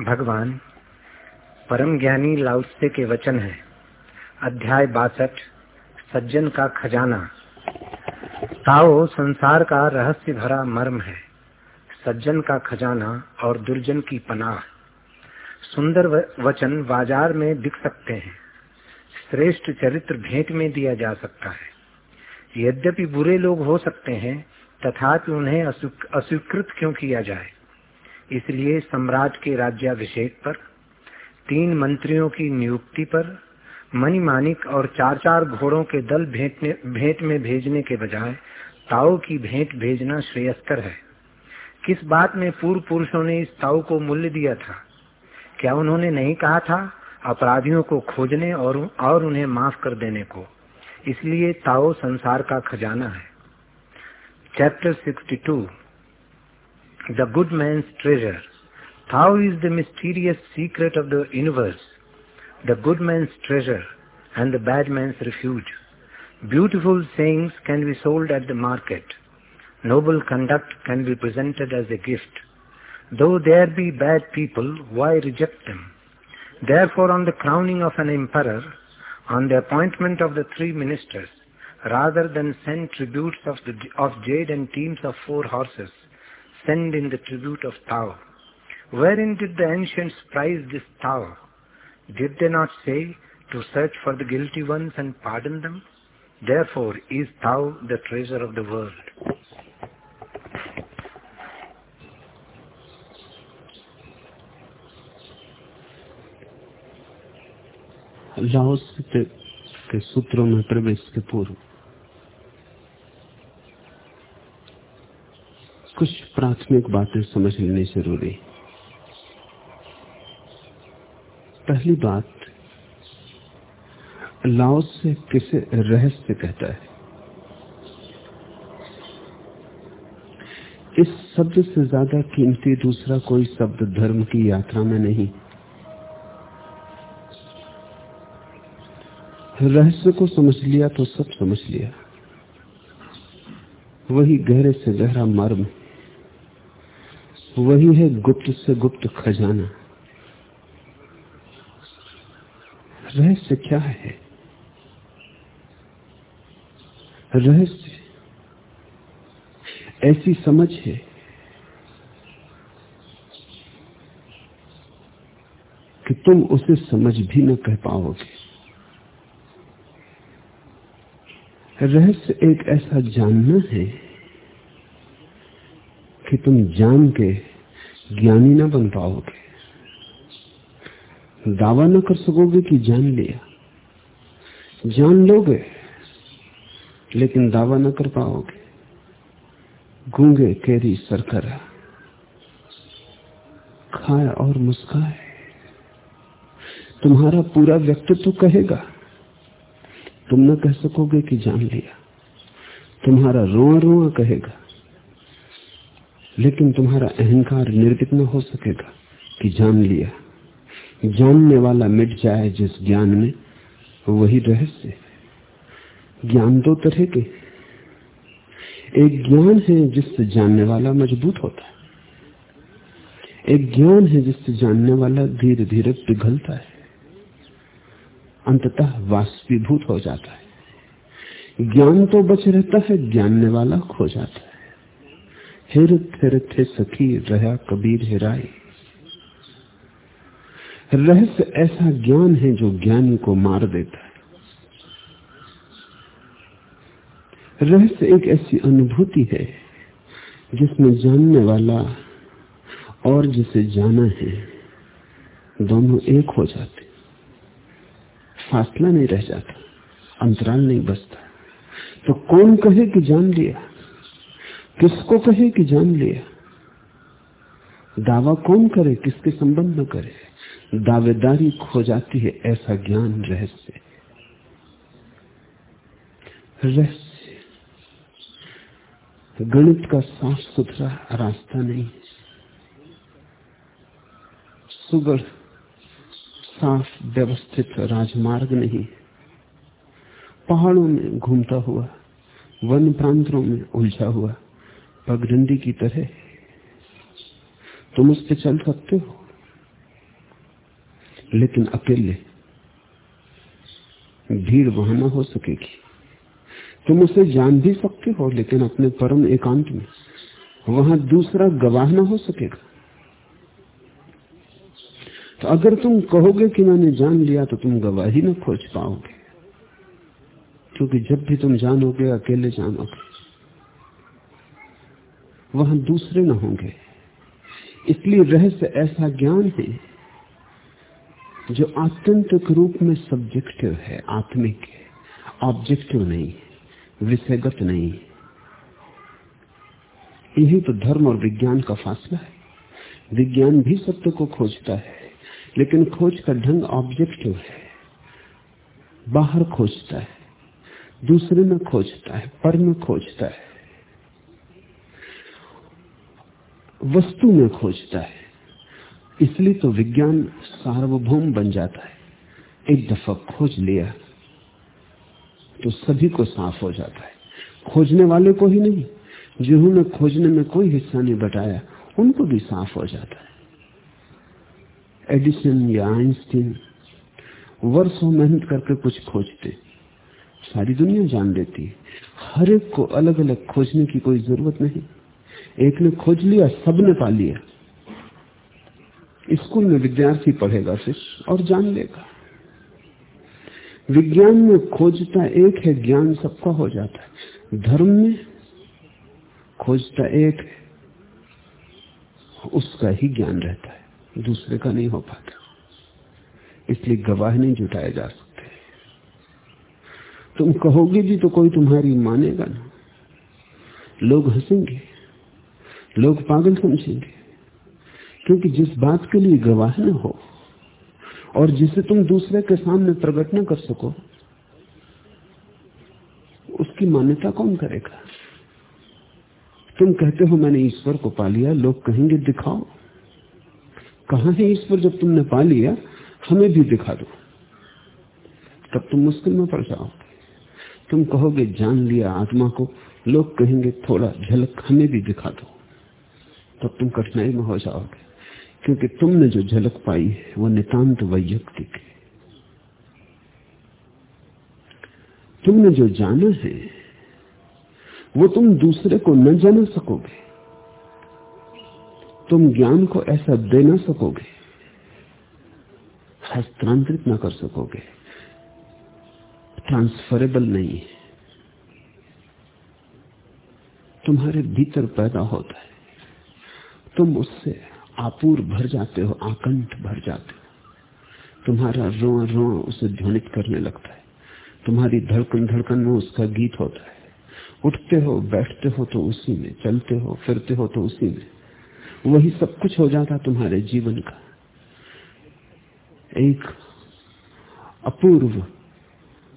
भगवान, परम ज्ञानी लाउसे के वचन है। अध्याय बासठ, सज्जन का खजाना। ताओ संसार का रहस्य भरा मर्म है। सज्जन का खजाना और दुर्जन की पनाह। सुंदर वचन बाज़ार में बिक सकते हैं। श्रेष्ठ चरित्र भेंट में दिया जा सकता है। यद्यपि बुरे लोग हो सकते हैं, तथापि उन्हें अस्वीकृत क्यों किया जाए? इसलिए सम्राट के राज्याभिषेक पर, तीन मंत्रियों की नियुक्ति पर मणिमानिक और चार चार घोड़ों के दल भेंट भेंट में भेजने के बजाय ताओ की भेंट भेजना श्रेयस्कर है। किस बात में पूर्व पुरुषों ने इस ताऊ को मूल्य दिया था? क्या उन्होंने नहीं कहा था अपराधियों को खोजने और और उन्हें माफ़ कर देने को? इसलिए ताओ संसार का खजाना है। Chapter 62 the good man's treasure. Tao is the mysterious secret of the universe, the good man's treasure and the bad man's refuge. Beautiful sayings can be sold at the market. Noble conduct can be presented as a gift. Though there be bad people, why reject them? Therefore, on the crowning of an emperor, on the appointment of the three ministers, rather than send tributes of, the, of jade and teams of four horses, send in the tribute of Tao. Wherein did the ancients prize this Tao? Did they not say to search for the guilty ones and pardon them? Therefore is Tao the treasure of the world. लाओस के सूत्रों में प्रवेश के पूर्व कुछ प्राथमिक बातें समझ लेनी ज़रूरी। पहली बात लाओस से किसे रहस्य कहता है? इस शब्द से ज़्यादा कीमती दूसरा कोई शब्द धर्म की यात्रा में नहीं। रहस्य को समझ लिया तो सब समझ लिया। वही गहरे से गहरा मर्म। है वही है गुप्त से गुप्त खजाना। रहस्य क्या है? रहस्य ऐसी समझ है कि तुम उसे समझ भी न कह पाओगे। रहस्य एक ऐसा जानना है तुम जान के ज्ञानी ना बन पाओगे। दावा न कर सकोगे कि जान लिया। जान लोगे, लेकिन दावा न कर पाओगे। गूँगे केरी सरकरा। खाए और मुस्काए। तुम्हारा पूरा व्यक्तित्व कहेगा। तुम न कह सकोगे कि जान लिया। तुम्हारा रोआ रोआ कहेगा। लेकिन तुम्हारा अहंकार निर्गित न हो सकेगा कि जान लिया। जानने वाला मिट जाए जिस ज्ञान में, वही रहस्य। ज्ञान दो तरह के। एक ज्ञान है जिससे जानने वाला मज़बूत होता है। एक ज्ञान है जिससे जानने वाला धीरे धीरे पिघलता है। अंततः वाष्पीभूत हो जाता है। ज्ञान तो बच रहता है, जानने वाला खो जाता है। हिर फिर थे सखी, रहा कबीर हिराई रहस्य ऐसा ज्ञान है जो ज्ञानी को मार देता है। रहस्य एक ऐसी अनुभूति है, जिसमें जानने वाला और जिसे जाना है, दोनों एक हो जाते। फासला नहीं रह जाता, अंतराल नहीं बचता। तो कौन कहे कि जान लिया? किसको कहे कि जान लिया दावा कौन करे, किसके संबंध में करे? दावेदारी खो जाती है ऐसा ज्ञान रहस्य। रहस्य। गणित का साफ़ सुथरा रास्ता नहीं सुगढ़ साफ़ व्यवस्थित राजमार्ग नहीं पहाड़ों में घूमता हुआ, वन प्रांतों में उलझा हुआ पगडंडी की तरह। तुम उस पर चल सकते हो। लेकिन अकेले भीड़ वहाँ ना हो सकेगी। तुम उसे जान भी सकते हो, लेकिन अपने परम एकांत में वहाँ दूसरा गवाह ना हो सकेगा। तो अगर तुम कहोगे कि मैंने जान लिया तो तुम गवाही न खोज पाओगे। क्योंकि जब भी तुम जानोगे, अकेले जानोगे। वहाँ दूसरे न होंगे। इसलिए रहस्य ऐसा ज्ञान है जो आत्यंतिक रूप में सब्जेक्टिव है, आत्मिक है। ऑब्जेक्टिव नहीं है, विषयगत नहीं है। यही तो धर्म और विज्ञान का फासला है। विज्ञान भी सत्य को खोजता है, लेकिन खोज का ढंग ऑब्जेक्टिव है। बाहर खोजता है, दूसरे में खोजता है, पर में खोजता है। वस्तु में खोजता है। इसलिए तो विज्ञान सार्वभौम बन जाता है। एक दफ़ा खोज लिया तो सभी को साफ़ हो जाता है। खोजने वाले को ही नहीं, जिन्होंने खोजने में कोई हिस्सा नहीं बताया उनको भी साफ़ हो जाता है। एडिसन या आइंस्टीन वर्षों मेहनत करके कुछ खोजते, सारी दुनिया जान लेती है। हर एक को अलग अलग खोजने की कोई ज़रूरत नहीं। एक ने खोज लिया, सबने पा लिया स्कूल में विद्यार्थी पढ़ेगा फिर और जान लेगा। विज्ञान में खोजता एक है, ज्ञान सबका हो जाता है। धर्म में खोजता एक है, उसका ही ज्ञान रहता है। दूसरे का नहीं हो पाता। इसलिए गवाह नहीं जुटाए जा सकते। तुम कहोगे भी तो कोई तुम्हारी मानेगा ना। लोग हंसेंगे। लोग पागल समझेंगे क्योंकि जिस बात के लिए गवाह न हो, और जिसे तुम दूसरे के सामने प्रकट न कर सको, उसकी मान्यता कौन करेगा? तुम कहते हो, मैंने ईश्वर को पा लिया, लोग कहेंगे, दिखाओ। कहा है ईश्वर जब तुमने पा लिया? हमें भी दिखा दो। तब तुम मुश्किल में पड़ जाओगे। तुम कहोगे, जान लिया आत्मा को। लोग कहेंगे, थोड़ा झलक हमें भी दिखा दो। तब तुम कठिनाई में हो जाओगे। क्योंकि तुमने जो झलक पाई है, वो नितांत वैयक्तिक है। तुमने जो जाना है, वो तुम दूसरे को न जाना सकोगे। तुम ज्ञान को ऐसा दे ना सकोगे। हस्तांतरित ना कर सकोगे। ट्रांसफरेबल नहीं है। तुम्हारे भीतर पैदा होता है। तुम उससे आपूर भर जाते हो, आकंठ भर जाते हो। तुम्हारा रो रो उसे ध्वनित करने लगता है। तुम्हारी धड़कन धड़कन में उसका गीत होता है। उठते हो, बैठते हो तो उसी में, चलते हो, फिरते हो तो उसी में। वही सब कुछ हो जाता तुम्हारे जीवन का। एक अपूर्व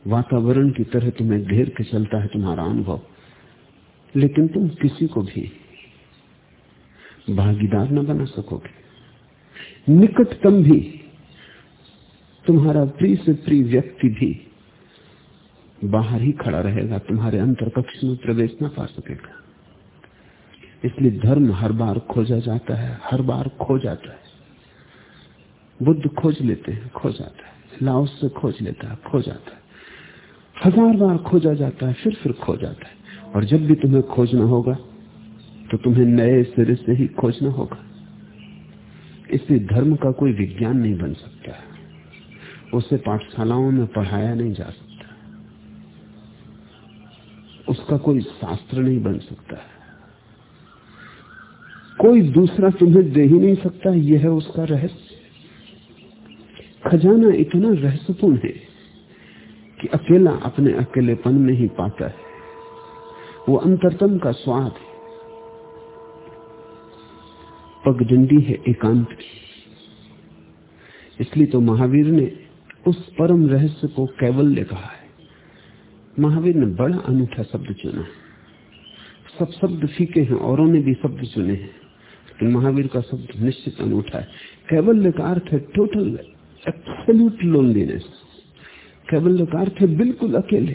वातावरण की तरह तुम्हें घेर के चलता है तुम्हारा अनुभव। लेकिन तुम किसी को भी भागीदार न बना सकोगे। निकटतम भी, तुम्हारा प्रिय से प्रिय व्यक्ति भी बाहर ही खड़ा रहेगा, तुम्हारे अंतर कक्ष में प्रवेश न पा सकेगा। इसलिए धर्म हर बार खोजा जाता है, हर बार खो जाता है। बुद्ध खोज लेते हैं, खो जाता है। लाओस से खोज लेता है, खो जाता है। हज़ार बार खोजा जाता है, फिर फिर खो जाता है। और जब भी तुम्हें खोजना होगा तो तुम्हें नए सिरे से ही खोजना होगा। इससे धर्म का कोई विज्ञान नहीं बन सकता। उसे पाठशालाओं में पढ़ाया नहीं जा सकता। उसका कोई शास्त्र नहीं बन सकता। कोई दूसरा तुम्हें दे ही नहीं सकता, यह है उसका रहस्य। खजाना इतना रहस्यपूर्ण है कि अकेला अपने अकेलेपन में ही पाता है। वो अंतरतम का स्वाद है। पगडंडी है एकांत की। इसलिए तो महावीर ने उस परम रहस्य को कैवल्य कहा है। महावीर ने बड़ा अनूठा शब्द चुना है। सब शब्द फीके हैं, औरों ने भी शब्द चुने हैं। लेकिन महावीर का शब्द निश्चित अनूठा है। कैवल्य का अर्थ है टोटल एब्सोल्यूट लोनलीनेस कैवल्य का अर्थ है बिल्कुल अकेले।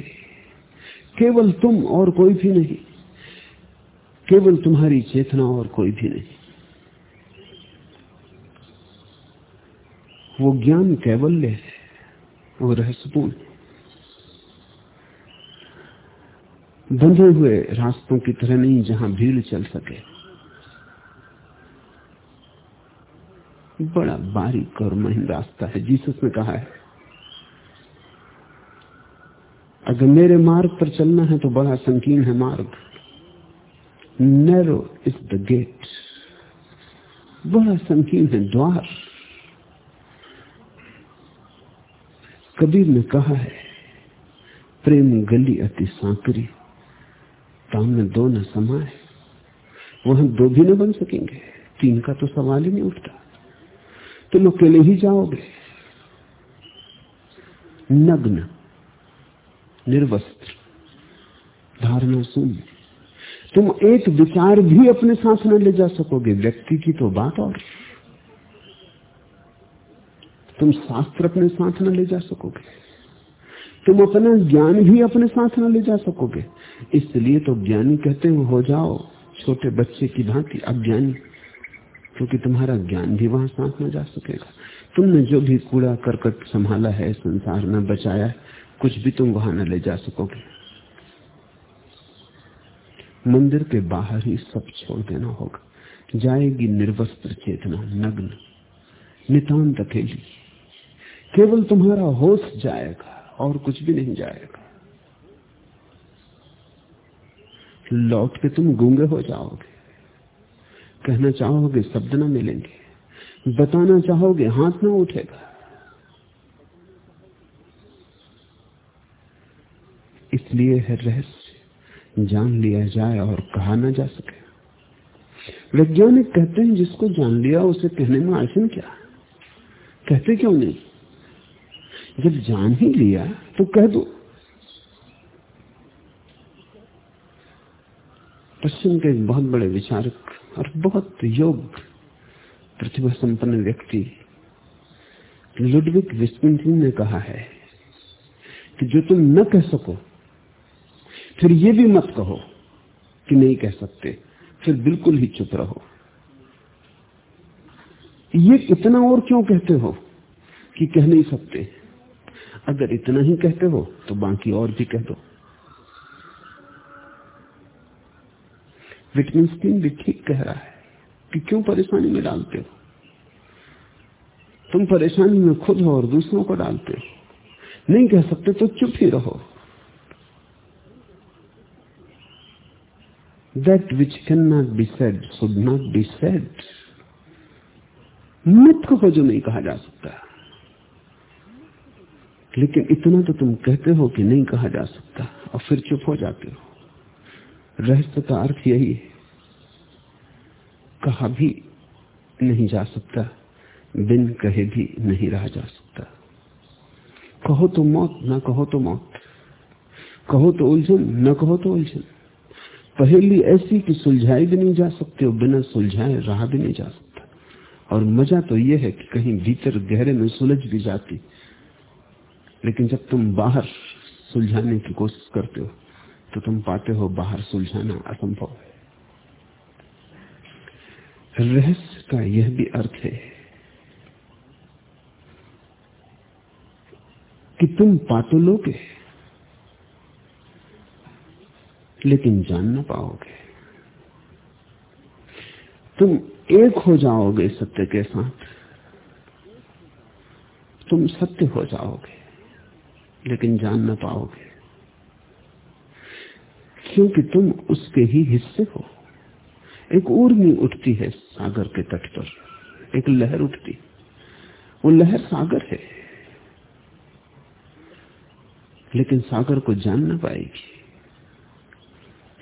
केवल तुम और कोई भी नहीं। केवल तुम्हारी चेतना और कोई भी नहीं। वो ज्ञान कैवल्य है, वो रहस्यपूर्ण बंधे हुए रास्तों की तरह नहीं, जहाँ भीड़ चल सके। बड़ा बारीक और महीन रास्ता है, जीसस ने कहा है। अगर मेरे मार्ग पर चलना है तो बड़ा संकीर्ण है मार्ग। Narrow is the gate. बड़ा संकीर्ण है द्वार। कबीर ने कहा है, प्रेम गली अति सांकरी ताम में दो न समाए वहाँ दो भी न बन सकेंगे, तीन का तो सवाल ही नहीं उठता। तुम अकेले ही जाओगे। नग्न, निर्वस्त्र, धारणा शून्य। तुम एक विचार भी अपने साथ न ले जा सकोगे, व्यक्ति की तो बात और तुम शास्त्र अपने साथ न ले जा सकोगे। तुम अपना ज्ञान भी अपने साथ न ले जा सकोगे। इसलिए तो ज्ञानी कहते हैं, हो जाओ, छोटे बच्चे की भांति अज्ञानी क्योंकि तुम्हारा ज्ञान भी वहाँ साथ न जा सकेगा। तुमने जो भी कूड़ा करकट संभाला है, संसार में बचाया कुछ भी तुम वहाँ न ले जा सकोगे। मंदिर के बाहर ही सब छोड़ देना होगा। जाएगी निर्वस्त्र चेतना, नग्न, नितांत अकेली। केवल तुम्हारा होश जाएगा और कुछ भी नहीं जाएगा। लौट के तुम गूँगे हो जाओगे। कहना चाहोगे, शब्द ना मिलेंगे। बताना चाहोगे, हाथ ना उठेगा। इसलिए है रहस्य, जान लिया जाए और कहा ना जा सके। वैज्ञानिक कहते हैं, जिसको जान लिया, उसे कहने में आसन क्या? कहते क्यों नहीं? जब जान ही लिया तो कह दो। पश्चिम के एक बहुत बड़े विचारक और बहुत योग प्रतिभा संपन्न व्यक्ति लुडविक विस्पिन ने कहा है कि जो तुम न कह सको, फिर ये भी मत कहो कि नहीं कह सकते, फिर बिल्कुल ही चुप रहो। ये इतना और क्यों कहते हो कि कह नहीं सकते? अगर इतना ही कहते हो तो बाकी और भी कह दो। विटमिन भी ठीक कह रहा है कि क्यों परेशानी में डालते हो? तुम परेशानी में खुद हो और दूसरों को डालते हो। नहीं कह सकते तो चुप ही रहो। That which cannot be said, should not be said मत कहो जो नहीं कहा जा सकता। लेकिन इतना तो तुम कहते हो कि नहीं कहा जा सकता। और फिर चुप हो जाते हो। रहस्य का अर्थ यही है। कहा भी नहीं जा सकता, बिन कहे भी नहीं रहा जा सकता। कहो तो मौत, ना कहो तो मौत। कहो तो उलझन, न कहो तो उलझन। पहेली ऐसी कि सुलझाई भी नहीं जा सकती और बिना सुलझाए रहा भी नहीं जा सकता। और मज़ा तो यह है कि कहीं भीतर गहरे में सुलझ भी जाती। लेकिन जब तुम बाहर सुलझाने की कोशिश करते हो तो तुम पाते हो बाहर सुलझाना असंभव है। रहस्य का यह भी अर्थ है कि तुम पातो लोगे, लेकिन जान ना पाओगे। तुम एक हो जाओगे सत्य के साथ, तुम सत्य हो जाओगे। लेकिन जान ना पाओगे। क्योंकि तुम उसके ही हिस्से हो। एक उर्मी उठती है सागर के तट पर। एक लहर उठती। वो लहर सागर है। लेकिन सागर को जान ना पाएगी।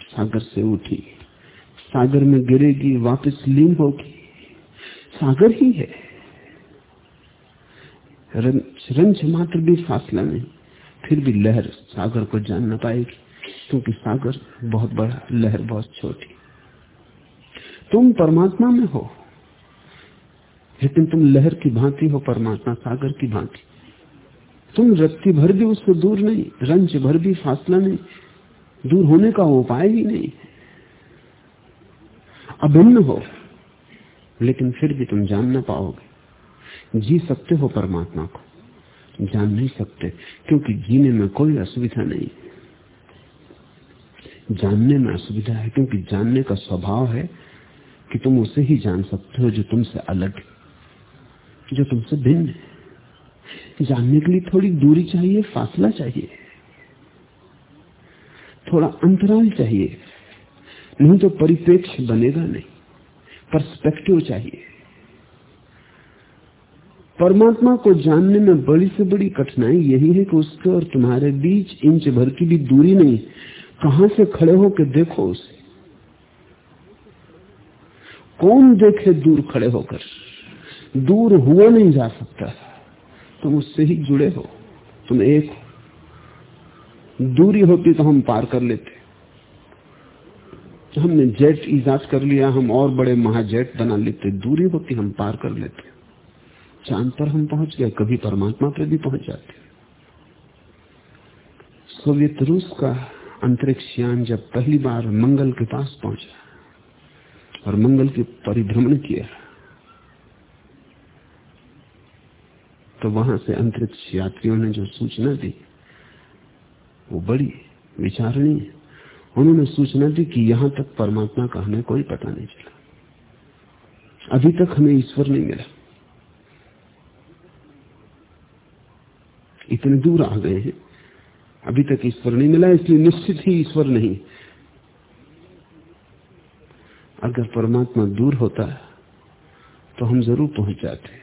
सागर से उठी। सागर में गिरेगी, वापस लीन होगी। सागर ही है। रंज मात्र भी फासला नहीं। फिर भी लहर सागर को जान ना पाएगी, क्योंकि सागर बहुत बड़ा, लहर बहुत छोटी। तुम परमात्मा में हो, लेकिन तुम लहर की भांति हो, परमात्मा सागर की भांति। तुम रत्ती भर भी उससे दूर नहीं, रंज भर भी फासला नहीं, दूर होने का उपाय ही नहीं। अभिन्न हो, लेकिन फिर भी तुम जान ना पाओगे। जी सकते हो परमात्मा को। जान नहीं सकते, क्योंकि जीने में कोई असुविधा नहीं। जानने में असुविधा है, क्योंकि जानने का स्वभाव है कि तुम उसे ही जान सकते हो जो तुमसे अलग जो तुमसे भिन्न है। जानने के लिए थोड़ी दूरी चाहिए, फासला चाहिए, थोड़ा अंतराल चाहिए, नहीं तो परिप्रेक्ष्य बनेगा नहीं पर्सपेक्टिव चाहिए। परमात्मा को जानने में बड़ी से बड़ी कठिनाई यही है कि उसके और तुम्हारे बीच इंच भर की भी दूरी नहीं। कहाँ से खड़े हो के देखो उसे? कौन देखे दूर खड़े होकर? दूर हुआ नहीं जा सकता। तुम उससे ही जुड़े हो। तुम एक दूरी होती तो हम पार कर लेते। हमने जेट ईजाद कर लिया, हम और बड़े महाजेट बना लेते। दूरी होती हम पार कर लेते। चाँद पर हम पहुँच गए, कभी परमात्मा पर भी पहुँच जाते। सोवियत रूस का अंतरिक्ष यान जब पहली बार मंगल के पास पहुँचा और मंगल के परिभ्रमण किया तो वहाँ से अंतरिक्ष यात्रियों ने जो सूचना दी, वो बड़ी विचारणीय। उन्होंने सूचना दी कि यहाँ तक परमात्मा का हमें कोई पता नहीं चला। अभी तक हमें ईश्वर नहीं मिला। इतने दूर आ गए हैं। अभी तक ईश्वर नहीं मिला, इसलिए निश्चित ही ईश्वर नहीं। अगर परमात्मा दूर होता तो हम ज़रूर पहुँच जाते।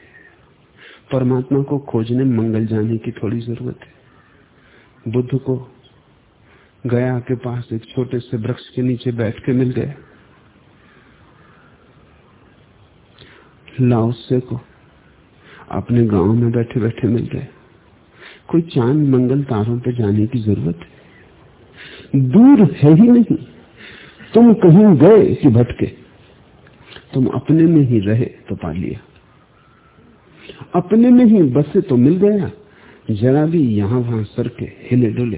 परमात्मा को खोजने, मंगल जाने की थोड़ी ज़रूरत है। बुद्ध को गया के पास एक छोटे से वृक्ष के नीचे बैठ के मिल गया। लाओसे को अपने गाँव में बैठे बैठे मिल गए। कोई चाँद मंगल तारों पर जाने की ज़रूरत है दूर है ही नहीं। तुम कहीं गए कि भटके? तुम अपने में ही रहे तो पा लिया अपने में ही बसे तो मिल गया। जरा भी यहाँ वहाँ सर के हिले डुले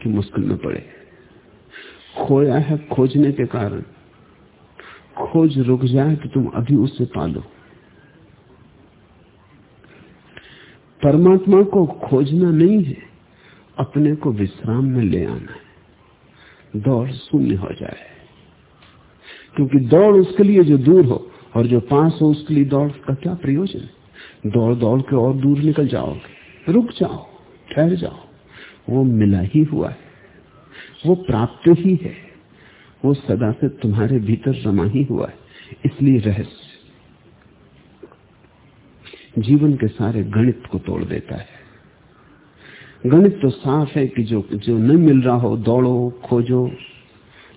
कि मुश्किल में पड़े। खोया है खोजने के कारण। खोज रुक जाए तो तुम अभी उसे पालो। परमात्मा को खोजना नहीं है, अपने को विश्राम में ले आना है। दौड़ शून्य हो जाए। क्योंकि दौड़ उसके लिए जो दूर हो और जो पास हो उसके लिए दौड़ का क्या प्रयोजन दौड़ दौड़ के और दूर निकल जाओगे। रुक जाओ, ठहर जाओ। वो मिला ही हुआ है। वो प्राप्त ही है। वो सदा से तुम्हारे भीतर रमा ही हुआ है। इसलिए रहस्य जीवन के सारे गणित को तोड़ देता है। गणित तो साफ़ है कि जो जो नहीं मिल रहा हो, दौड़ो, खोजो,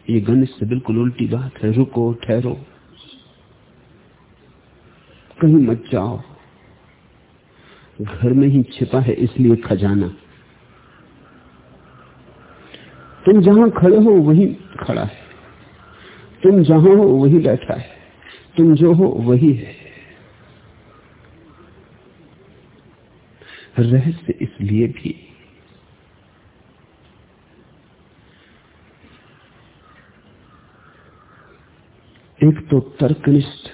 ये गणित से बिल्कुल उल्टी बात है, रुको, ठहरो। कहीं मत जाओ। घर में ही छिपा है, इसलिए खजाना। तुम जहाँ खड़े हो, वही खड़ा है। तुम जहाँ हो, वही बैठा है। तुम जो हो, वही है। रहस्य इसलिए भी। एक तो तर्कनिष्ठ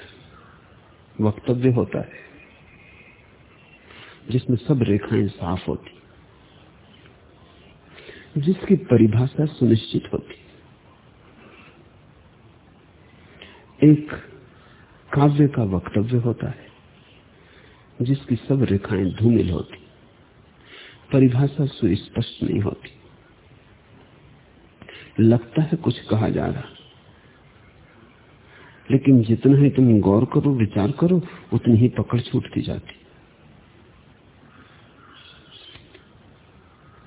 वक्तव्य होता है, जिसमें सब रेखाएँ साफ़ होती, जिसकी परिभाषा सुनिश्चित होती। एक काव्य का वक्तव्य होता है, जिसकी सब रेखाएँ धूमिल होती। परिभाषा सुस्पष्ट नहीं होती। लगता है कुछ कहा जा रहा। लेकिन जितना ही तुम गौर करो, विचार करो, उतनी ही पकड़ छूटती जाती।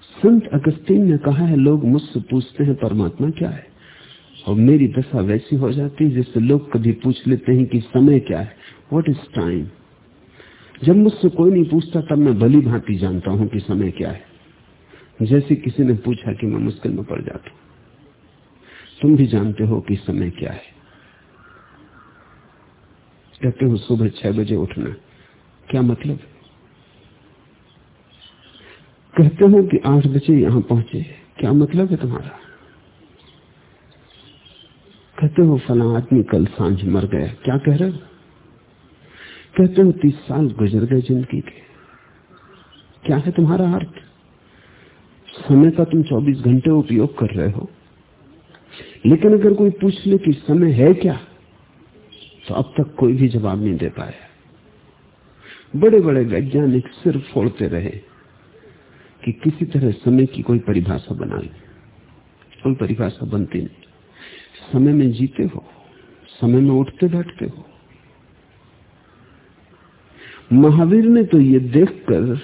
संत अगस्तीन ने कहा है, लोग मुझसे पूछते हैं, परमात्मा क्या है? और मेरी दशा वैसी हो जाती है, जिससे लोग कभी पूछ लेते हैं कि समय क्या है। व्हाट इज़ टाइम जब मुझसे कोई नहीं पूछता, तब मैं भली भांति जानता हूँ कि समय क्या है। जैसे किसी ने पूछा कि मैं मुश्किल में पड़ जाता तुम भी जानते हो कि समय क्या है। कहते हो, सुबह छह बजे उठना, क्या मतलब कहते हो कि आठ बजे यहाँ पहुँचे, क्या मतलब है तुम्हारा? कहते हो, फला आदमी कल साँझ मर गया, क्या कह रहे हो? कहते हो, तीस साल गुजर गए ज़िंदगी के। क्या है तुम्हारा अर्थ? समय का तुम 24 घंटे उपयोग कर रहे हो। लेकिन अगर कोई पूछ ले कि समय है क्या तो अब तक कोई भी जवाब नहीं दे पाया। बड़े बड़े वैज्ञानिक सिर फोड़ते रहे कि किसी तरह समय की कोई परिभाषा बना ले कोई परिभाषा बनती नहीं। समय में जीते हो, समय में उठते बैठते हो महावीर ने तो ये देखकर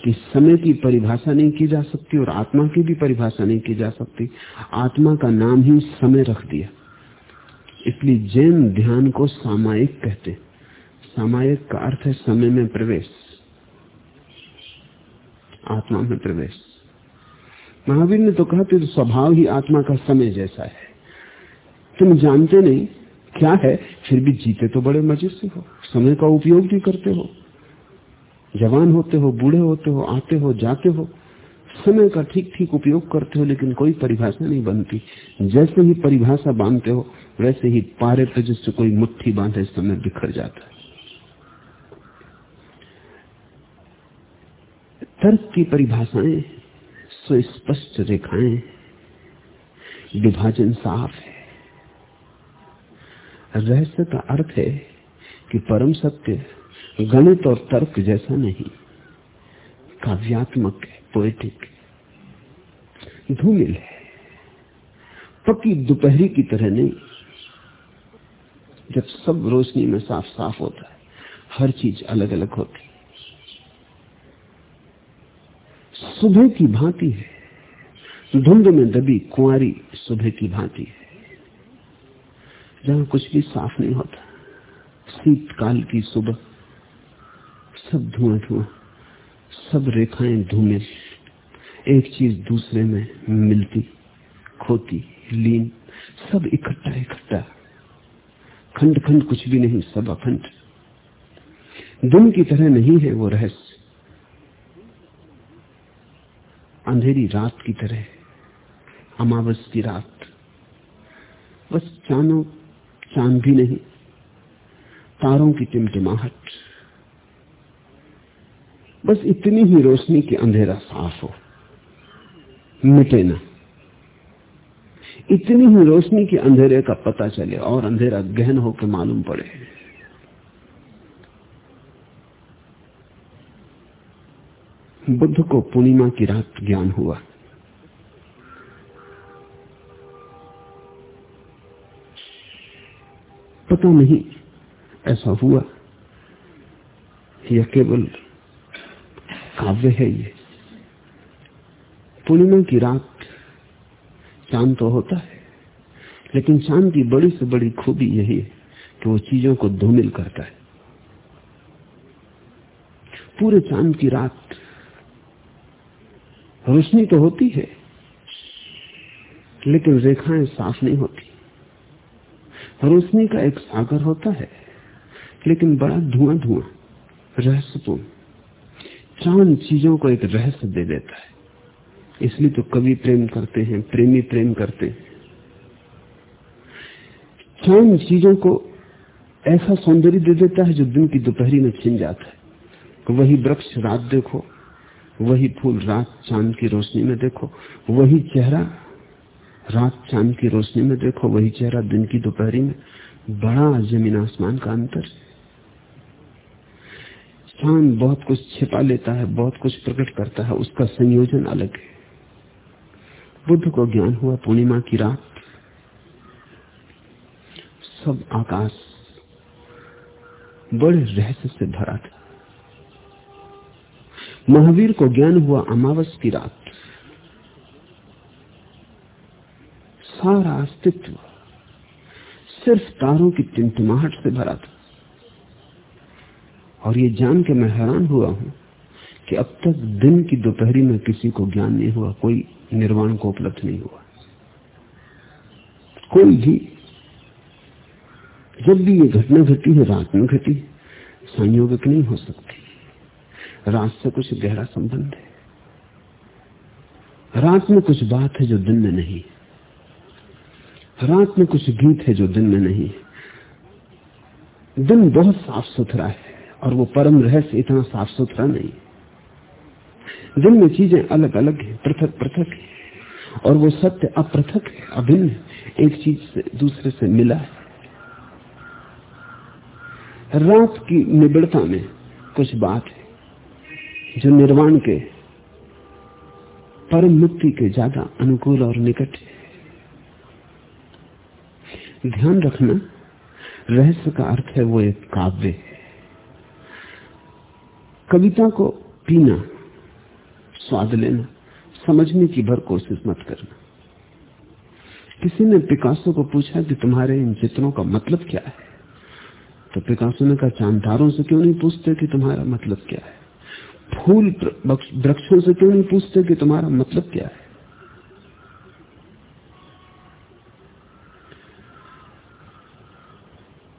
कि समय की परिभाषा नहीं की जा सकती और आत्मा की भी परिभाषा नहीं की जा सकती। आत्मा का नाम ही समय रख दिया। इसलिए जैन ध्यान को सामायिक कहते सामायिक का अर्थ है समय में प्रवेश। आत्मा में प्रवेश। महावीर ने तो कहा तो स्वभाव ही आत्मा का समय जैसा है। तुम जानते नहीं क्या है, फिर भी जीते तो बड़े मज़े से हो। समय का उपयोग भी करते हो। जवान होते हो, बूढ़े होते हो, आते हो, जाते हो, समय का ठीक ठीक उपयोग करते हो, लेकिन कोई परिभाषा नहीं बनती। जैसे ही परिभाषा बांधते हो, वैसे ही पारे पे जिससे कोई मुट्ठी बांधे, समय बिखर जाता है। तर्क की परिभाषाएँ, सुस्पष्ट रेखाएँ, विभाजन साफ़ है। रहस्य का अर्थ है कि परम सत्य गणित और तर्क जैसा नहीं, काव्यात्मक है पोएटिक धूमिल है। पक्की दोपहरी की तरह नहीं, जब सब रोशनी में साफ़ साफ़ होता है, हर चीज़ अलग अलग होती सुबह की भांति है, धुंध में दबी कुंवारी सुबह की भांति है, जहाँ कुछ भी साफ़ नहीं होता। शीतकाल की सुबह। सब धुआँ धुआँ, सब रेखाएँ धूमिल एक चीज़ दूसरे में मिलती, खोती, लीन, सब इकट्ठा इकट्ठा। खंड खंड कुछ भी नहीं, सब अखंड। दिन की तरह नहीं है वो रहस्य। अंधेरी रात की तरह, अमावस की रात। बस चांदों चाँद भी नहीं। तारों की टिमटिमाहट। बस इतनी ही रोशनी की अंधेरा साफ़ हो। मिटे ना। इतनी ही रोशनी के अंधेरे का पता चले और अंधेरा गहन होकर मालूम पड़े। बुद्ध को पूर्णिमा की रात ज्ञान हुआ। पता नहीं ऐसा हुआ। यह केवल काव्य है ये। पूर्णिमा की रात चाँद तो होता है, लेकिन चाँद की बड़ी से बड़ी खूबी यही है कि वो चीज़ों को धूमिल करता है। पूरे चाँद की रात रोशनी तो होती है, लेकिन रेखाएँ साफ़ नहीं होती। रोशनी का एक सागर होता है लेकिन बड़ा धुआँ धुआँ रहस्यपूर्ण। चाँद चीज़ों को एक रहस्य दे देता है। इसलिए तो कवि प्रेम करते हैं, प्रेमी प्रेम करते हैं। चाँद चीज़ों को ऐसा सौंदर्य दे देता है जो दिन की दोपहरी में छिन जाता है। वही वृक्ष रात देखो, वही फूल रात चाँद की रोशनी में देखो, वही चेहरा रात चाँद की रोशनी में देखो, वही चेहरा दिन की दोपहरी में। बड़ा ज़मीन आसमान का अंतर चाँद बहुत कुछ छिपा लेता है, बहुत कुछ प्रकट करता है, उसका संयोजन अलग है। बुद्ध को ज्ञान हुआ पूर्णिमा की रात। सब आकाश बड़े रहस्य से भरा था। महावीर को ज्ञान हुआ अमावस की रात। सारा अस्तित्व सिर्फ़ तारों की टिमटिमाहट से भरा था। और ये जान के मैं हैरान हुआ हूँ कि अब तक दिन की दोपहरी में किसी को ज्ञान नहीं हुआ, कोई निर्वाण को उपलब्ध नहीं हुआ। कोई भी। जब भी ये घटना घटी है, रात में घटी, संयोगिक नहीं हो सकती। रात से कुछ गहरा संबंध है। रात में कुछ बात है जो दिन में नहीं। रात में कुछ गीत है जो दिन में नहीं। दिन बहुत साफ़ सुथरा है। और वो परम रहस्य इतना साफ़ सुथरा नहीं दिन में चीज़ें अलग अलग है पृथक पृथक है। और वो सत्य अपृथक है, अभिन्न एक चीज़ से दूसरे से मिला है। रात की निबिड़ता में कुछ बात है, जो निर्वाण के, परम मुक्ति के ज़्यादा अनुकूल और निकट है। ध्यान रखना, रहस्य का अर्थ है वो एक काव्य है। कविता को पीना, स्वाद लेना, समझने की भर कोशिश मत करना। किसी ने पिकासो को पूछा कि तुम्हारे इन चित्रों का मतलब क्या है? तो पिकासो ने कहा, चांदारों से क्यों नहीं पूछते कि तुम्हारा मतलब क्या है? फूल वृक्षों से क्यों नहीं पूछते कि तुम्हारा मतलब क्या है?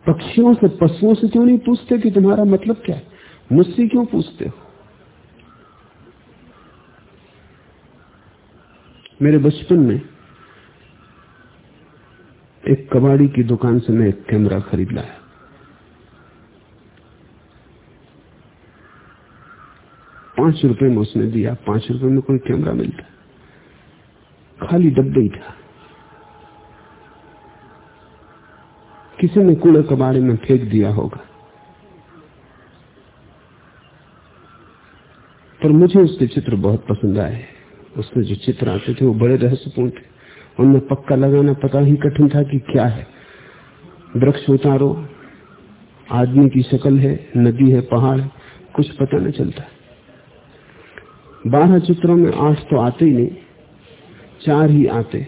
पक्षियों से पशुओं से क्यों नहीं पूछते कि तुम्हारा मतलब क्या है? मुझसे क्यों पूछते हो? मेरे बचपन में एक कबाड़ी की दुकान से मैं एक कैमरा खरीद लाया। पाँच रुपए में उसने दिया, पाँच रुपए में कोई कैमरा मिलता खाली डब्बे ही था। किसी ने कूड़े कबाड़े में फेंक दिया होगा। पर मुझे उसके चित्र बहुत पसंद आए। उसमें जो चित्र आते थे वो बड़े रहस्यपूर्ण थे। उनमें पक्का लगाना पता ही कठिन था कि क्या है। वृक्ष उतारो, आदमी की शक्ल है, नदी है, पहाड़ है, कुछ पता नहीं चलता। बारह चित्रों में आठ तो आते ही नहीं, चार ही आते।